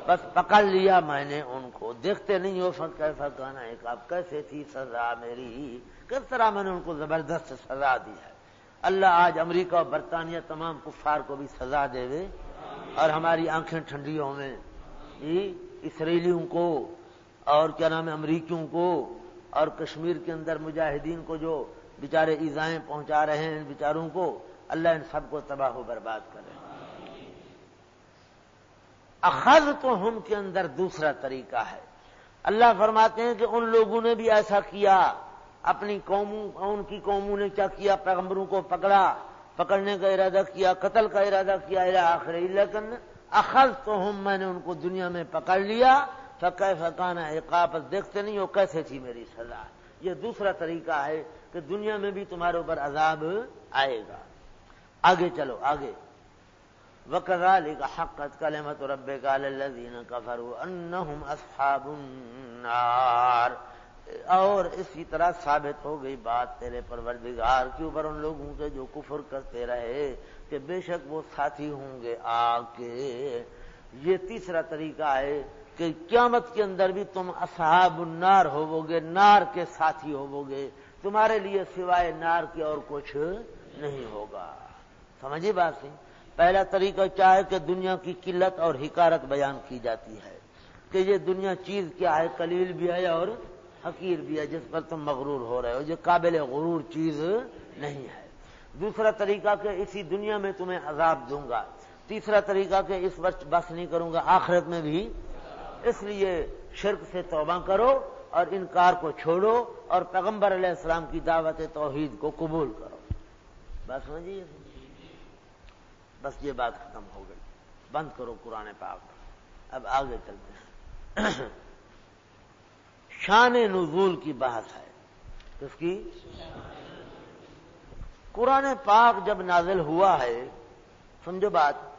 بس پکڑ لیا میں نے ان کو۔ دیکھتے نہیں ہو سک کیسا کہنا ایک آپ کیسے تھی سزا میری؟ کس طرح میں نے ان کو زبردست سزا دی ہے؟ اللہ آج امریکہ اور برطانیہ تمام کفار کو بھی سزا دے دے اور ہماری آنکھیں ٹھنڈیوں میں جی، اسرائیلیوں کو۔ اور کیا نام ہے، امریکیوں کو اور کشمیر کے اندر مجاہدین کو جو بیچارے ایزائیں پہنچا رہے ہیں ان بیچاروں کو اللہ ان سب کو تباہ و برباد کرے۔ اخذ تو ہم کے اندر دوسرا طریقہ ہے۔ اللہ فرماتے ہیں کہ ان لوگوں نے بھی ایسا کیا، اپنی قوموں، ان کی قوموں نے کیا کیا، پیغمبروں کو پکڑا، پکڑنے کا ارادہ کیا، قتل کا ارادہ کیا آخر لیکن اخذ تو ہم میں نے ان کو دنیا میں پکڑ لیا۔ فقہ فقانہ اقابت دیکھتے نہیں ہو، کیسے تھی میری سزا؟ یہ دوسرا طریقہ ہے کہ دنیا میں بھی تمہارے اوپر عذاب آئے گا۔ آگے چلو، آگے۔ وکذالک حقت کلمت ربک علی الذین انہم اصحاب النار۔ اور اسی طرح ثابت ہو گئی بات تیرے پروردگار کے اوپر ان لوگوں کے جو کفر کرتے رہے کہ بے شک وہ ساتھی ہوں گے آ کے یہ تیسرا طریقہ ہے کہ قیامت کے اندر بھی تم اصحاب النار ہوو گے نار کے ساتھی ہوو گے تمہارے لیے سوائے نار کے اور کچھ نہیں ہوگا۔ سمجھے بات سی پہلا طریقہ کیا ہے کہ دنیا کی قلت اور حکارت بیان کی جاتی ہے کہ یہ دنیا چیز کیا ہے کلیل بھی ہے اور حقیر بھی ہے، جس پر تم مغرور ہو رہے ہو، یہ قابل غرور چیز نہیں ہے۔ دوسرا طریقہ کہ اسی دنیا میں تمہیں عذاب دوں گا۔ تیسرا طریقہ کہ اس وقت بس نہیں کروں گا، آخرت میں بھی اس لیے شرک سے توبہ کرو اور انکار کو چھوڑو اور پیغمبر علیہ السلام کی دعوت توحید کو قبول کرو۔ بس سمجھیے بس یہ بات ختم ہو گئی۔ بند کرو قرآن پاک۔ اب آگے چلتے ہیں۔ *clears throat* شان نزول کی بحث ہے۔ کس کی؟ قرآن پاک جب نازل ہوا ہے، سمجھو بات۔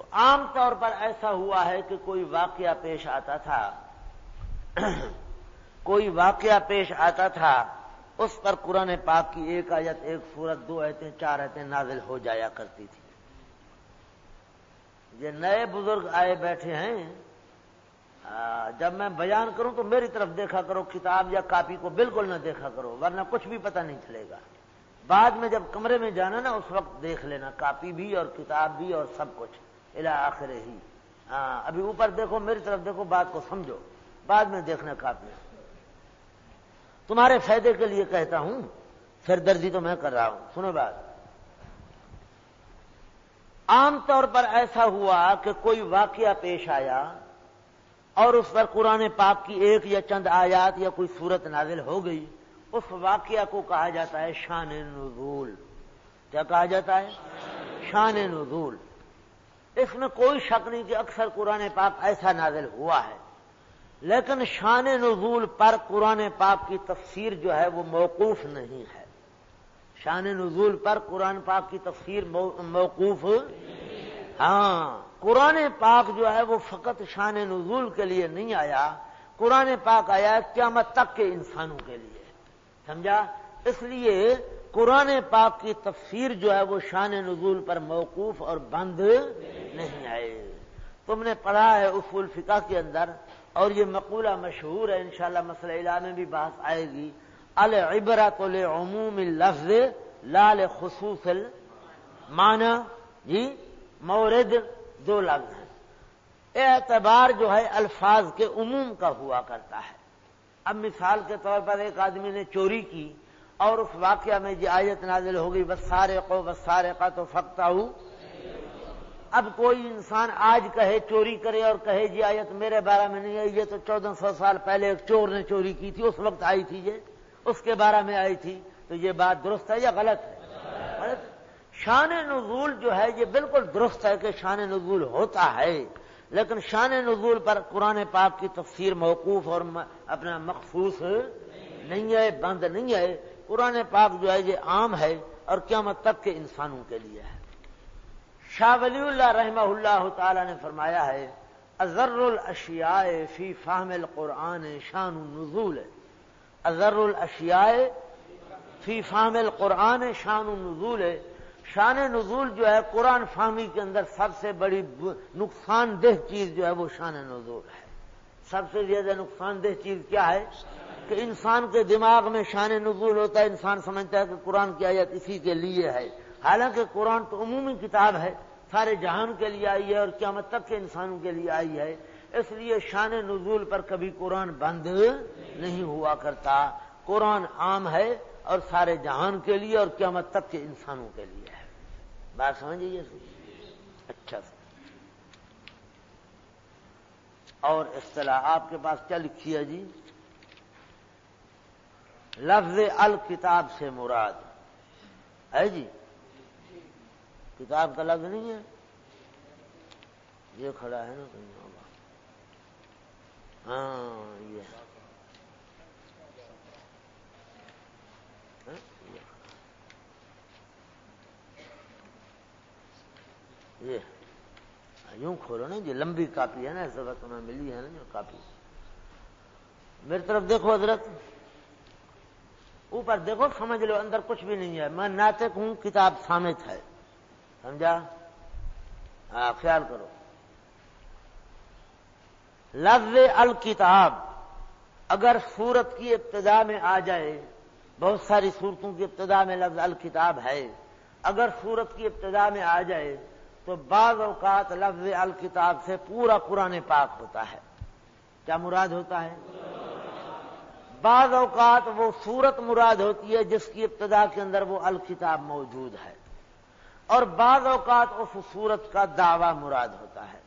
تو عام طور پر ایسا ہوا ہے کہ کوئی واقعہ پیش آتا تھا۔ *clears throat* کوئی واقعہ پیش آتا تھا، اس پر قرآن پاک کی ایک آیت، ایک سورت، دو ایتیں چار ایتیں نازل ہو جایا کرتی تھی۔ یہ نئے بزرگ آئے بیٹھے ہیں۔ جب میں بیان کروں تو میری طرف دیکھا کرو، کتاب یا کاپی کو بالکل نہ دیکھا کرو، ورنہ کچھ بھی پتہ نہیں چلے گا۔ بعد میں جب کمرے میں جانا نا، اس وقت دیکھ لینا، کاپی بھی اور کتاب بھی اور سب کچھ۔ الا آخر ہی۔ ہاں ابھی اوپر دیکھو، میری طرف دیکھو، بات کو سمجھو۔ بعد میں دیکھنا کاپی تمہارے فائدے کے لیے کہتا ہوں، پھر درجی تو میں کر رہا ہوں۔ سنو بات۔ عام طور پر ایسا ہوا کہ کوئی واقعہ پیش آیا اور اس پر قرآن پاک کی ایک یا چند آیات یا کوئی صورت نازل ہو گئی۔ اس واقعہ کو کہا جاتا ہے شان نزول۔ کیا کہا جاتا ہے؟ شان نزول۔ اس میں کوئی شک نہیں کہ اکثر قرآن پاک ایسا نازل ہوا ہے۔ لیکن شان نزول پر قرآن پاک کی تفسیر جو ہے وہ موقوف نہیں ہے۔ شان نزول پر قرآن پاک کی تفسیر موقوف ہاں۔ قرآن پاک جو ہے وہ فقط شان نزول کے لیے نہیں آیا۔ قرآن پاک آیا قیامت تک کے انسانوں کے لیے۔ سمجھا؟ اس لیے قرآن پاک کی تفسیر جو ہے وہ شان نزول پر موقوف اور بند نہیں آئے۔ تم نے پڑھا ہے اصول فقہ کے اندر اور یہ مقولہ مشہور ہے، انشاءاللہ مسئلہ علا میں بھی بحث آئے گی۔ العبرت عموم لفظ لال خصوص مانا جی مورد دو لفظ ہیں۔ اعتبار جو ہے الفاظ کے عموم کا ہوا کرتا ہے۔ اب مثال کے طور پر ایک آدمی نے چوری کی۔ اور اس واقعہ میں یہ آیت نازل ہو گئی بس سارے کو بس سارے کا تو فکتا ہوں اب کوئی انسان آج کہے چوری کرے اور کہے جی آیت میرے بارے میں نہیں آئی، یہ تو چودہ سو سال پہلے ایک چور نے چوری کی تھی، اس وقت آئی تھی یہ، اس کے بارے میں آئی تھی، تو یہ بات درست ہے یا غلط ہے؟ شان نزول جو ہے، یہ بالکل درست ہے کہ شان نزول ہوتا ہے، لیکن شان نزول پر قرآن پاک کی تفسیر موقوف اور اپنا مخصوص نہیں ہے، بند نہیں ہے۔ قرآن پاک جو ہے یہ عام ہے اور قیامت تک کے انسانوں کے لیے ہے۔ شاہ ولی اللہ رحمہ اللہ تعالی نے فرمایا ہے ازر الاشیاء فی فہم القرآن شان النزول ازر الاشیاء فی فہم القرآن شان النزول شان نزول جو ہے، قرآن فہمی کے اندر سب سے بڑی نقصان دہ چیز جو ہے، وہ شان نزول ہے۔ سب سے زیادہ نقصان دہ چیز کیا ہے؟ کہ انسان کے دماغ میں شان نزول ہوتا ہے، انسان سمجھتا ہے کہ قرآن کی آیت اسی کے لیے ہے۔ حالانکہ قرآن تو عمومی کتاب ہے، سارے جہان کے لیے آئی ہے اور قیامت تک کے انسانوں کے لیے آئی ہے۔ اس لیے شان نزول پر کبھی قرآن بند نہیں ہوا کرتا۔ قرآن عام ہے اور سارے جہان کے لیے اور قیامت تک کے انسانوں کے لیے ہے۔ بات سمجھیے اچھا اور اصطلاح آپ کے پاس کیا لکھی ہے جی؟ لفظ الکتاب سے مراد ہے جی؟ کتاب کا لفظ نہیں ہے؟ یہ کھڑا ہے نا کہیں ہاں،, ہاں یہ یہ۔ ہاں، یوں کھولو نا جو لمبی کاپی ہے نا، اس وقت تمہیں ملی ہے نا جو کاپی۔ میری طرف دیکھو حضرت۔ اوپر دیکھو، سمجھ لو، اندر کچھ بھی نہیں ہے۔ میں ناطق ہوں، کتاب سامت ہے۔ سمجھا؟ ہاں خیال کرو۔ لفظ الکتاب، اگر سورت کی ابتدا میں آ جائے، بہت ساری صورتوں کی ابتدا میں لفظ الکتاب ہے۔ اگر سورت کی ابتدا میں آ جائے، تو بعض اوقات لفظ الکتاب سے پورا قرآن پاک ہوتا ہے۔ کیا مراد ہوتا ہے؟ بعض اوقات وہ صورت مراد ہوتی ہے جس کی ابتدا کے اندر وہ الکتاب موجود ہے اور بعض اوقات اس صورت کا دعوی مراد ہوتا ہے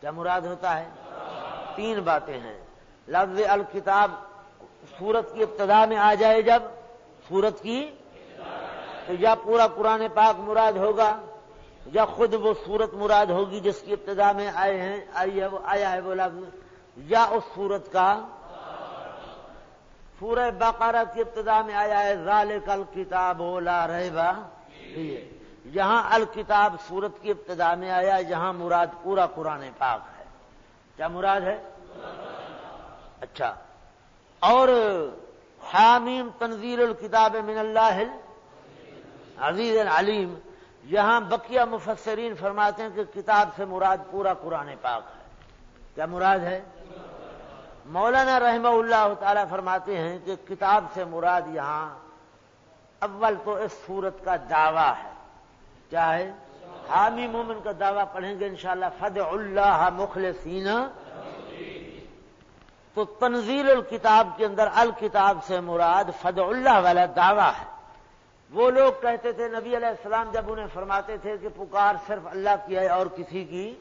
کیا مراد ہوتا ہے؟ تین باتیں ہیں۔ لفظ الکتاب سورت کی ابتدا میں آ جائے جب سورت کی تو یا پورا قرآن پاک مراد ہوگا یا خود وہ صورت مراد ہوگی جس کی ابتدا میں آئے ہیں، آئی ہے وہ، آیا ہے وہ لفظ، یا اس صورت کا سورہ بقرہ کی ابتدا میں آیا ہے، ذالک الکتاب لا رہا یہاں الکتاب سورت کی ابتدا میں آیا جہاں مراد پورا قرآن پاک ہے۔ کیا مراد ہے؟ اچھا۔ اور حامیم تنظیر الکتاب من اللہ عزیز العلیم یہاں بقیہ مفسرین فرماتے ہیں کہ کتاب سے مراد پورا قرآن پاک ہے۔ کیا مراد ہے؟ مولانا رحمہ اللہ تعالی فرماتے ہیں کہ کتاب سے مراد یہاں اول تو اس صورت کا دعویٰ ہے۔ کیا ہے؟ حامی مومن کا دعویٰ پڑھیں گے انشاءاللہ۔ فد اللہ مخلصین تو تنزیل الکتاب کے اندر الکتاب سے مراد فد اللہ والا دعویٰ ہے۔ وہ لوگ کہتے تھے، نبی علیہ السلام جب انہیں فرماتے تھے کہ پکار صرف اللہ کی ہے اور کسی کی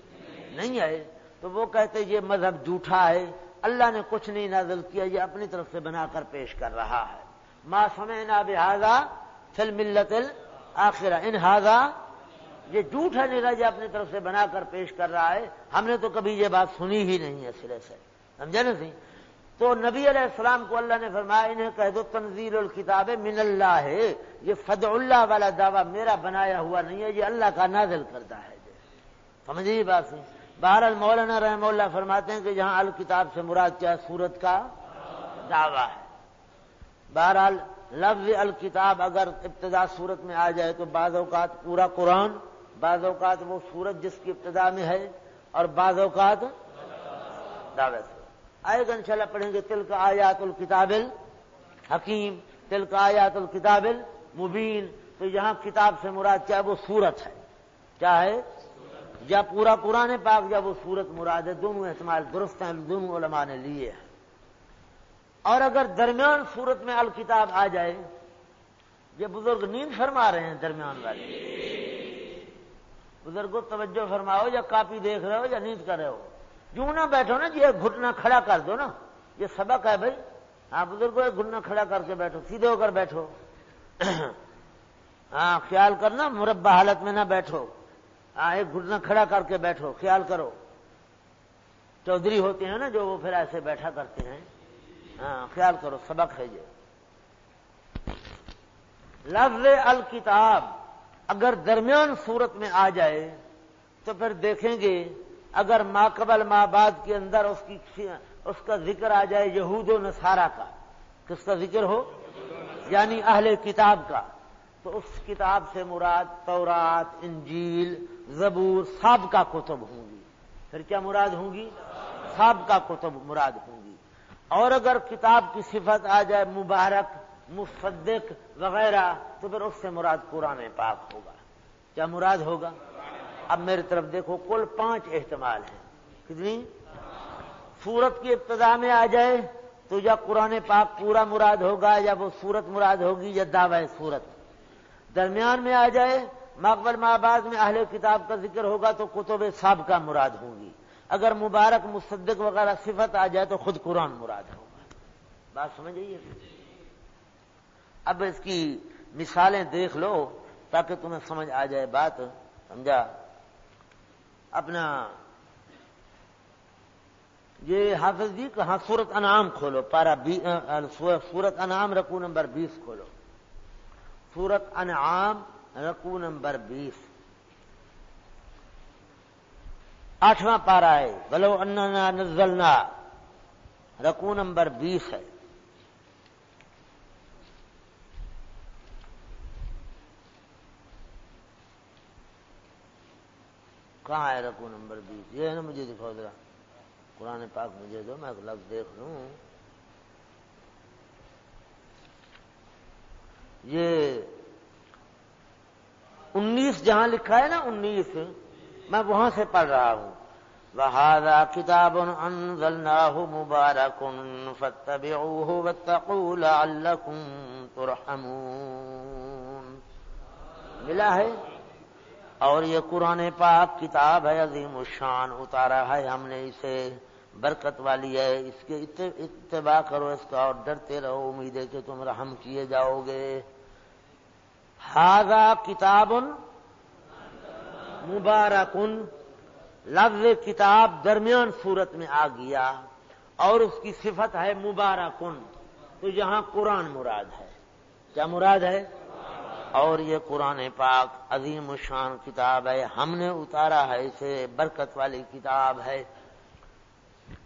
نہیں ہے، تو وہ کہتے یہ مذہب جھوٹا ہے اللہ نے کچھ نہیں نازل کیا، یہ اپنی طرف سے بنا کر پیش کر رہا ہے۔ ما سمے نا فل ملت آخر انہذا یہ جھوٹ ہے نیرا یہ اپنی طرف سے بنا کر پیش کر رہا ہے۔ ہم نے تو کبھی یہ بات سنی ہی نہیں ہے سرے سے۔ سمجھے نا سی تو نبی علیہ السلام کو اللہ نے فرمایا، انہیں کہہ دو، تنزیل الکتاب من اللہ ہے یہ فد اللہ والا دعویٰ میرا بنایا ہوا نہیں ہے، یہ اللہ کا نازل کرتا ہے۔ سمجھیے بات سی بہرحال مولانا رحم اللہ فرماتے ہیں کہ جہاں الکتاب سے مراد کیا سورت کا دعویٰ ہے۔ بہرحال لفظ الکتاب اگر ابتدا صورت میں آ جائے تو بعض اوقات پورا قرآن، بعض اوقات وہ سورت جس کی ابتدا میں ہے اور بعض اوقات دعوے سے۔ آئے گا انشاءاللہ پڑھیں گے تل کا آیات الکتابل حکیم تل کا آیات الکتابل مبین تو یہاں کتاب سے مراد کیا وہ سورت ہے۔ کیا ہے؟ یا پورا قرآن پاک یا وہ سورت مراد ہے، دونوں احتمال درست ہیں، دونوں علماء نے لیے ہیں۔ اور اگر درمیان سورت میں الکتاب آ جائے، یہ بزرگ نیند فرما رہے ہیں درمیان والے بزرگوں، توجہ فرماؤ، یا کاپی دیکھ رہے ہو یا نیند کر رہے ہو۔ یوں نہ بیٹھو نا جی گھٹنا کھڑا کر دو نا۔ یہ سبق ہے بھائی۔ ہاں بزرگوں ایک گھٹنا کھڑا کر کے بیٹھو، سیدھے ہو کر بیٹھو۔ *clears throat* ہاں خیال کرنا، مربع حالت میں نہ بیٹھو۔ ایک گھٹنا کھڑا کر کے بیٹھو، خیال کرو۔ چودھری ہوتے ہیں نا جو وہ پھر ایسے بیٹھا کرتے ہیں۔ ہاں خیال کرو، سبق ہے یہ۔ لفظ الکتاب اگر درمیان صورت میں آ جائے تو پھر دیکھیں گے، اگر ماقبل ماں بعد کے اندر اس کی اس کا ذکر آ جائے یہود و نصارہ کا۔ کس کا ذکر ہو؟ یعنی اہل کتاب کا۔ تو اس کتاب سے مراد تورات، انجیل، زبور، سب کا کتب ہوں گی۔ پھر کیا مراد ہوں گی؟ سب کا کتب مراد ہوں گی۔ اور اگر کتاب کی صفت آ جائے مبارک، مصدق وغیرہ، تو پھر اس سے مراد قرآن پاک ہوگا۔ کیا مراد ہوگا؟ اب میری طرف دیکھو، کل پانچ احتمال ہیں۔ کتنی؟ سورت کی ابتدا میں آ جائے تو یا قرآن پاک پورا مراد ہوگا یا وہ سورت مراد ہوگی یا دعوی سورت درمیان میں آ جائے، مقبل ماباد میں اہل کتاب کا ذکر ہوگا تو کتب صاحب کا مراد ہوگی اگر مبارک، مصدق وغیرہ صفت آ جائے تو خود قرآن مراد ہوگا بات سمجھ اب اس کی مثالیں دیکھ لو تاکہ تمہیں سمجھ آ جائے بات، سمجھا؟ اپنا یہ حافظ جی کہاں سورت انعام کھولو؟ پارا سورت انعام رقو نمبر بیس کھولو۔ سورت انعام رقو نمبر بیس۔ آٹھواں پارا ہے بلو اننا نزلنا۔ رقو نمبر بیس ہے۔ کہاں ہے رقو نمبر بیس؟ یہ ہے نا مجھے دکھاؤ ذرا۔ قرآن پاک مجھے دو، میں لفظ دیکھ لوں۔ یہ انیس جہاں لکھا ہے نا، انیس، میں وہاں سے پڑھ رہا ہوں۔ وہذا کتاب انزلناه مبارک فاتبعوه واتقوا لعلكم ترحمون۔ ملا ہے؟ اور یہ قرآن پاک کتاب ہے، عظیم الشان، اتارا ہے۔ ہم نے اسے برکت والی ہے۔ اس کے اتباع کرو، اس کا اور ڈرتے رہو۔ امید ہے کہ تم رحم کیے جاؤ گے۔ ہاضا کتاب مبارکن لفظ کتاب درمیان صورت میں آ گیا اور اس کی صفت ہے مبارکن تو یہاں قرآن مراد ہے۔ کیا مراد ہے؟ اور یہ قرآن پاک عظیم شان کتاب ہے۔ ہم نے اتارا ہے، اسے برکت والی کتاب ہے۔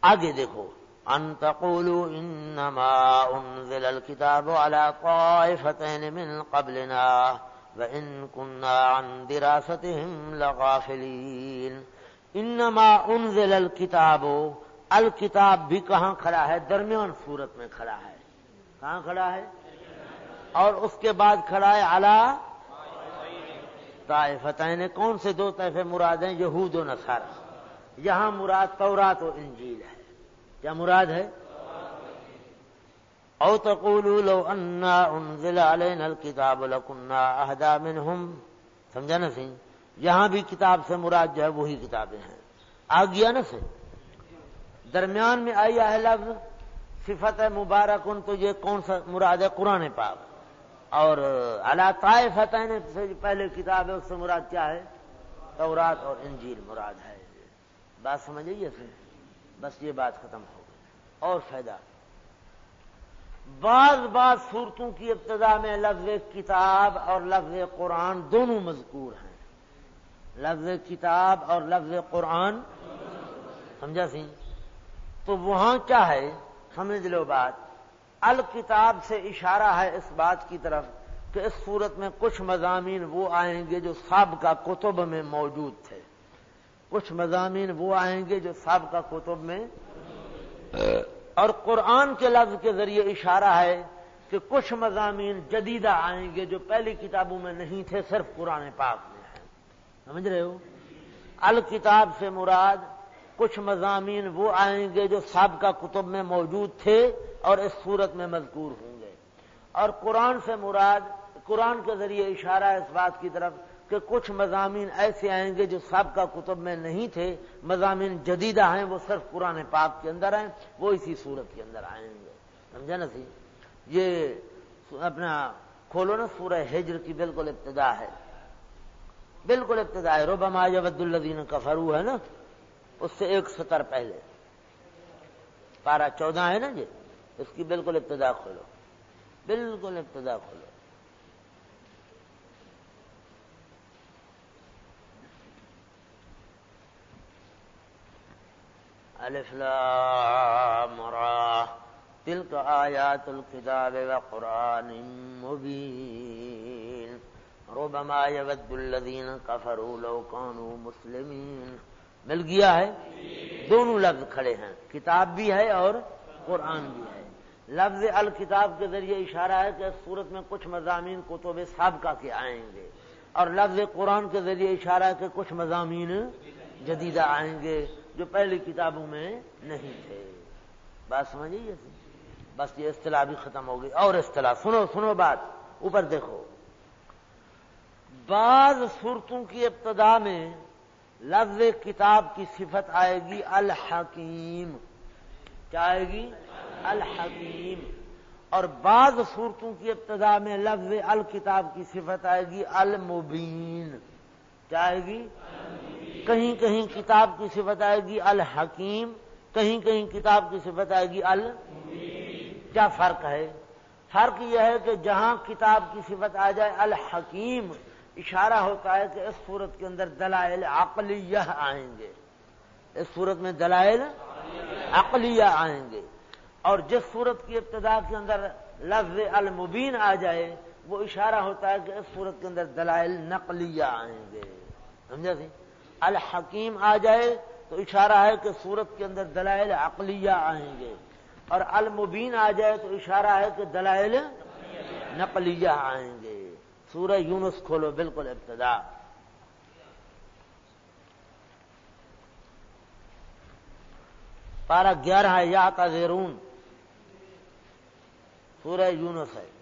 آگے دیکھو۔ ان تقولوا انما انزل الكتاب على طائفتين من قبلنا وان كنا عن دراستهم لغافلين. انما انزل الكتاب الکتاب بھی کہاں کھڑا ہے؟ درمیان صورت میں کھڑا ہے۔ کہاں کھڑا ہے؟ اور اس کے بعد کھڑا ہے اعلی طائفتین۔ کون سے دو طیفے مراد ہیں؟ یہود و نصارا یہاں مراد تورات و انجیل ہے۔ کیا مراد ہے؟ او تقولوا لو انا انزل علينا الكتاب لكنا اهدى منهم سمجھا نا سی یہاں بھی کتاب سے مراد جو ہے وہی کتابیں ہیں۔ آ گیا نا سے درمیان میں آئی ہے لفظ، صفت مبارک ان تو یہ کون سا مراد ہے؟ قرآن پاک۔ اور اللہ طائف فتح سے پہلے کتاب ہے، اس سے مراد کیا ہے؟ تورات اور انجیل مراد ہے۔ بات سمجھ لیجیے بس یہ بات ختم ہو گئی۔ اور فائدہ۔ بعض بعض صورتوں کی ابتدا میں لفظ کتاب اور لفظ قرآن دونوں مذکور ہیں۔ لفظ کتاب اور لفظ قرآن۔ سمجھا سی؟ تو وہاں کیا ہے؟ سمجھ لو بات۔ الکتاب سے اشارہ ہے اس بات کی طرف کہ اس صورت میں کچھ مضامین وہ آئیں گے جو سابقہ کتب میں موجود تھے۔ کچھ مضامین وہ آئیں گے جو سابقہ کتب میں اور قرآن کے لفظ کے ذریعے اشارہ ہے کہ کچھ مضامین جدیدہ آئیں گے جو پہلی کتابوں میں نہیں تھے صرف قرآن پاک میں ہیں۔ سمجھ رہے ہو؟ الکتاب سے مراد کچھ مضامین وہ آئیں گے جو سابقہ کتب میں موجود تھے اور اس صورت میں مذکور ہوں گے۔ اور قرآن سے مراد قرآن کے ذریعے اشارہ اس بات کی طرف کہ کچھ مضامین ایسے آئیں گے جو سب کا کتب میں نہیں تھے، مضامین جدیدہ ہیں، وہ صرف قرآن پاک کے اندر ہیں وہ اسی صورت کے اندر آئیں گے۔ سمجھا نا سی؟ یہ اپنا کھولو نا سورہ ہجر کی بالکل ابتدا ہے۔ بالکل ابتدا ہے۔ روبا عبد الدین کفرو ہے نا؟ اس سے ایک ستر پہلے۔ پارا چودہ ہے نا جی؟ اس کی بالکل ابتدا کھولو۔ بالکل ابتدا کھولو۔ الف لام را. تلك آیات الكتاب وقرآن مبین ربما يود الذين كفروا لو كانوا مسلمين. مل گیا ہے؟ دونوں لفظ کھڑے ہیں۔ کتاب بھی ہے اور قرآن بھی ہے۔ لفظ الکتاب کے ذریعے اشارہ ہے کہ اس صورت میں کچھ مضامین کتب سابقہ کے آئیں گے۔ اور لفظ قرآن کے ذریعے اشارہ ہے کہ کچھ مضامین جدیدہ آئیں گے۔ جو پہلی کتابوں میں نہیں تھے۔ بات سمجھیے بس یہ اصطلاح بھی ختم ہو گئی۔ اور اصطلاح، سنو سنو بات۔ اوپر دیکھو۔ بعض صورتوں کی ابتدا میں لفظ کتاب کی صفت آئے گی الحکیم۔ کیا آئے گی؟ الحکیم۔ اور بعض صورتوں کی ابتدا میں لفظ الکتاب کی صفت آئے گی المبین۔ کیا آئے گی؟ کہیں کہیں کتاب کی صفت آئے گی الحکیم، کہیں کہیں کتاب کی صفت آئے گی ال کیا فرق ہے؟ فرق یہ ہے کہ جہاں کتاب کی صفت آ جائے الحکیم، اشارہ ہوتا ہے کہ اس صورت کے اندر دلائل عقلیہ آئیں گے۔ اس صورت میں دلائل عقلیہ آئیں گے۔ اور جس صورت کی ابتدا کے اندر لفظ المبین آ جائے، وہ اشارہ ہوتا ہے کہ اس صورت کے اندر دلائل نقلیہ آئیں گے۔ سمجھا سی؟ الحکیم آ جائے تو اشارہ ہے کہ صورت کے اندر دلائل عقلیہ آئیں گے اور المبین آ جائے تو اشارہ ہے کہ دلائل نقلیہ آئیں گے سورہ یونس کھولو، بالکل ابتدا۔ پارہ گیارہ ہے، یا کا زیرون سورہ یونس ہے۔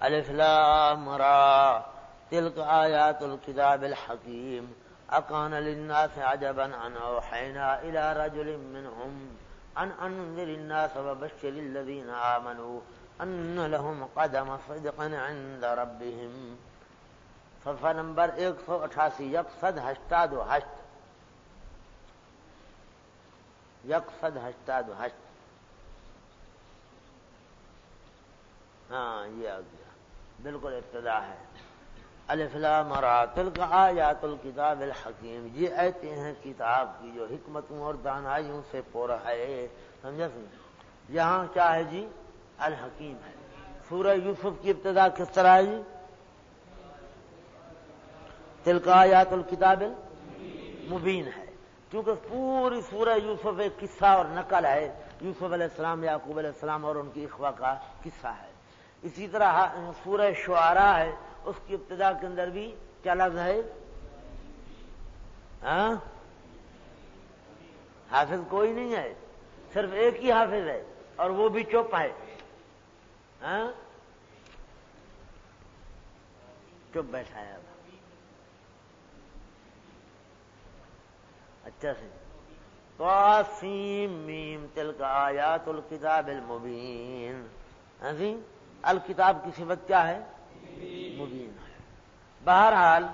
الفلام را، تلک آیات الكتاب الحکیم، اکان للناس عجبا ان اوحینا الى رجل منهم ان انذر الناس وبشر الذين آمنوا ان لهم قدم صدق عند ربهم. صفحہ نمبر ایک سو اٹھاسی یکسد ہستا دو ہشت. یکسد ہستا دو ہشت. ہاں یہ آ گیا بالکل ابتدا ہے۔ الفلام مراتل کا آیات الکتاب الحکیم۔ یہ ایتے ہیں کتاب کی جو حکمتوں اور دانائیوں سے پورا ہے۔ سمجھا سمجھ یہاں کیا ہے جی؟ الحکیم ہے۔ سورہ یوسف کی ابتدا کس طرح ہے جی؟ تل کا آیات الکتاب مبین ہے۔ کیونکہ پوری سورہ یوسف ایک قصہ اور نقل ہے۔ یوسف علیہ السلام، یعقوب علیہ السلام اور ان کی اخوا کا قصہ ہے۔ اسی طرح سورہ شعرا ہے، اس کی ابتدا کے اندر بھی کیا لفظ ہے؟ ہاں؟ حافظ کوئی نہیں ہے، صرف ایک ہی حافظ ہے، اور وہ بھی چپ ہے۔ ہاں؟ چپ بیٹھا ہے اب۔ اچھا سے۔ میم تل آیات الکتاب المبین۔ ہاں جی؟ الکتاب کی صفت کیا ہے؟ مبین۔ ہے بہرحال،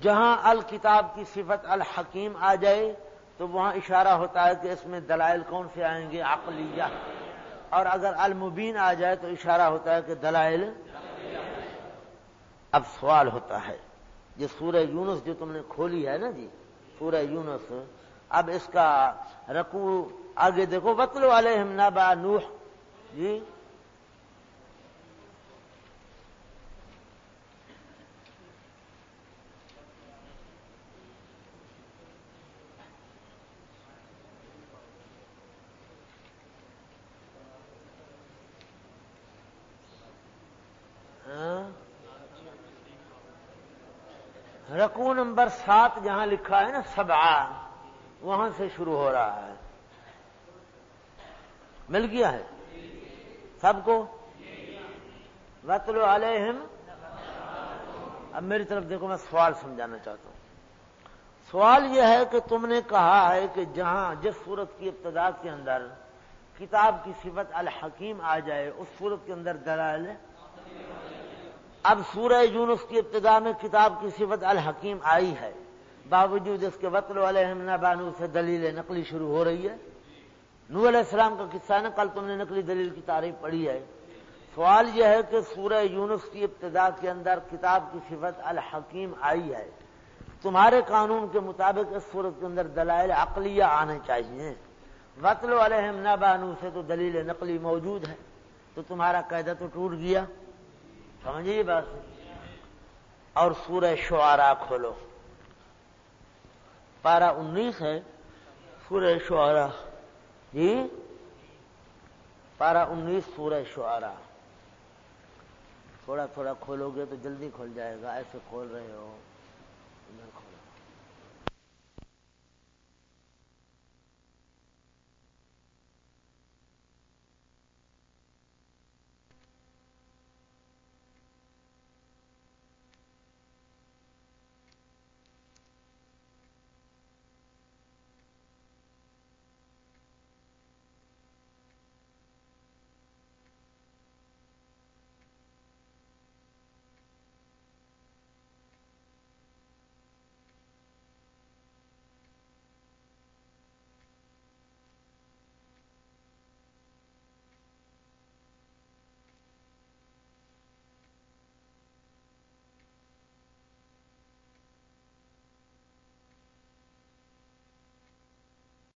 جہاں الکتاب کی صفت الحکیم آ جائے، تو وہاں اشارہ ہوتا ہے کہ اس میں دلائل کون سے آئیں گے؟ عقلیہ۔ اور اگر المبین آ جائے، تو اشارہ ہوتا ہے کہ دلائل اب سوال ہوتا ہے۔ یہ سورہ یونس جو تم نے کھولی ہے نا جی سورہ یونس، اب اس کا رقو آگے دیکھو۔ بتلو والے ہم نبا نوح۔ جی رقو نمبر سات جہاں لکھا ہے نا سبا وہاں سے شروع ہو رہا ہے۔ مل گیا ہے؟ سب کو؟ وطلو علیہم اب میری طرف دیکھو، میں سوال سمجھانا چاہتا ہوں۔ سوال یہ ہے کہ تم نے کہا ہے کہ جہاں، جس صورت کی ابتدا کے اندر کتاب کی صفت الحکیم آ جائے، اس صورت کے اندر دلائل اب سورہ یونس کی ابتدا میں کتاب کی صفت الحکیم آئی ہے۔ باوجود اس کے وطل علیہ بانو سے دلیل نقلی شروع ہو رہی ہے۔ نور علیہ السلام کا قصہ نا کل تم نے نقلی دلیل کی تعریف پڑھی ہے۔ سوال یہ ہے کہ سورہ یونس کی ابتدا کے اندر کتاب کی صفت الحکیم آئی ہے۔ تمہارے قانون کے مطابق اس صورت کے اندر دلائل عقلیہ آنے چاہیے۔ وطل علیہ بانو سے تو دلیل نقلی موجود ہے۔ تو تمہارا قاعدہ تو ٹوٹ گیا۔ سمجھیے بات؟ اور سورہ شعرا کھولو۔ پارا انیس ہے، سورہ شعرا جی؟ پارا انیس، سورہ شعرا تھوڑا تھوڑا کھولو گے تو جلدی کھول جائے گا، ایسے کھول رہے ہو۔ ادھر کھول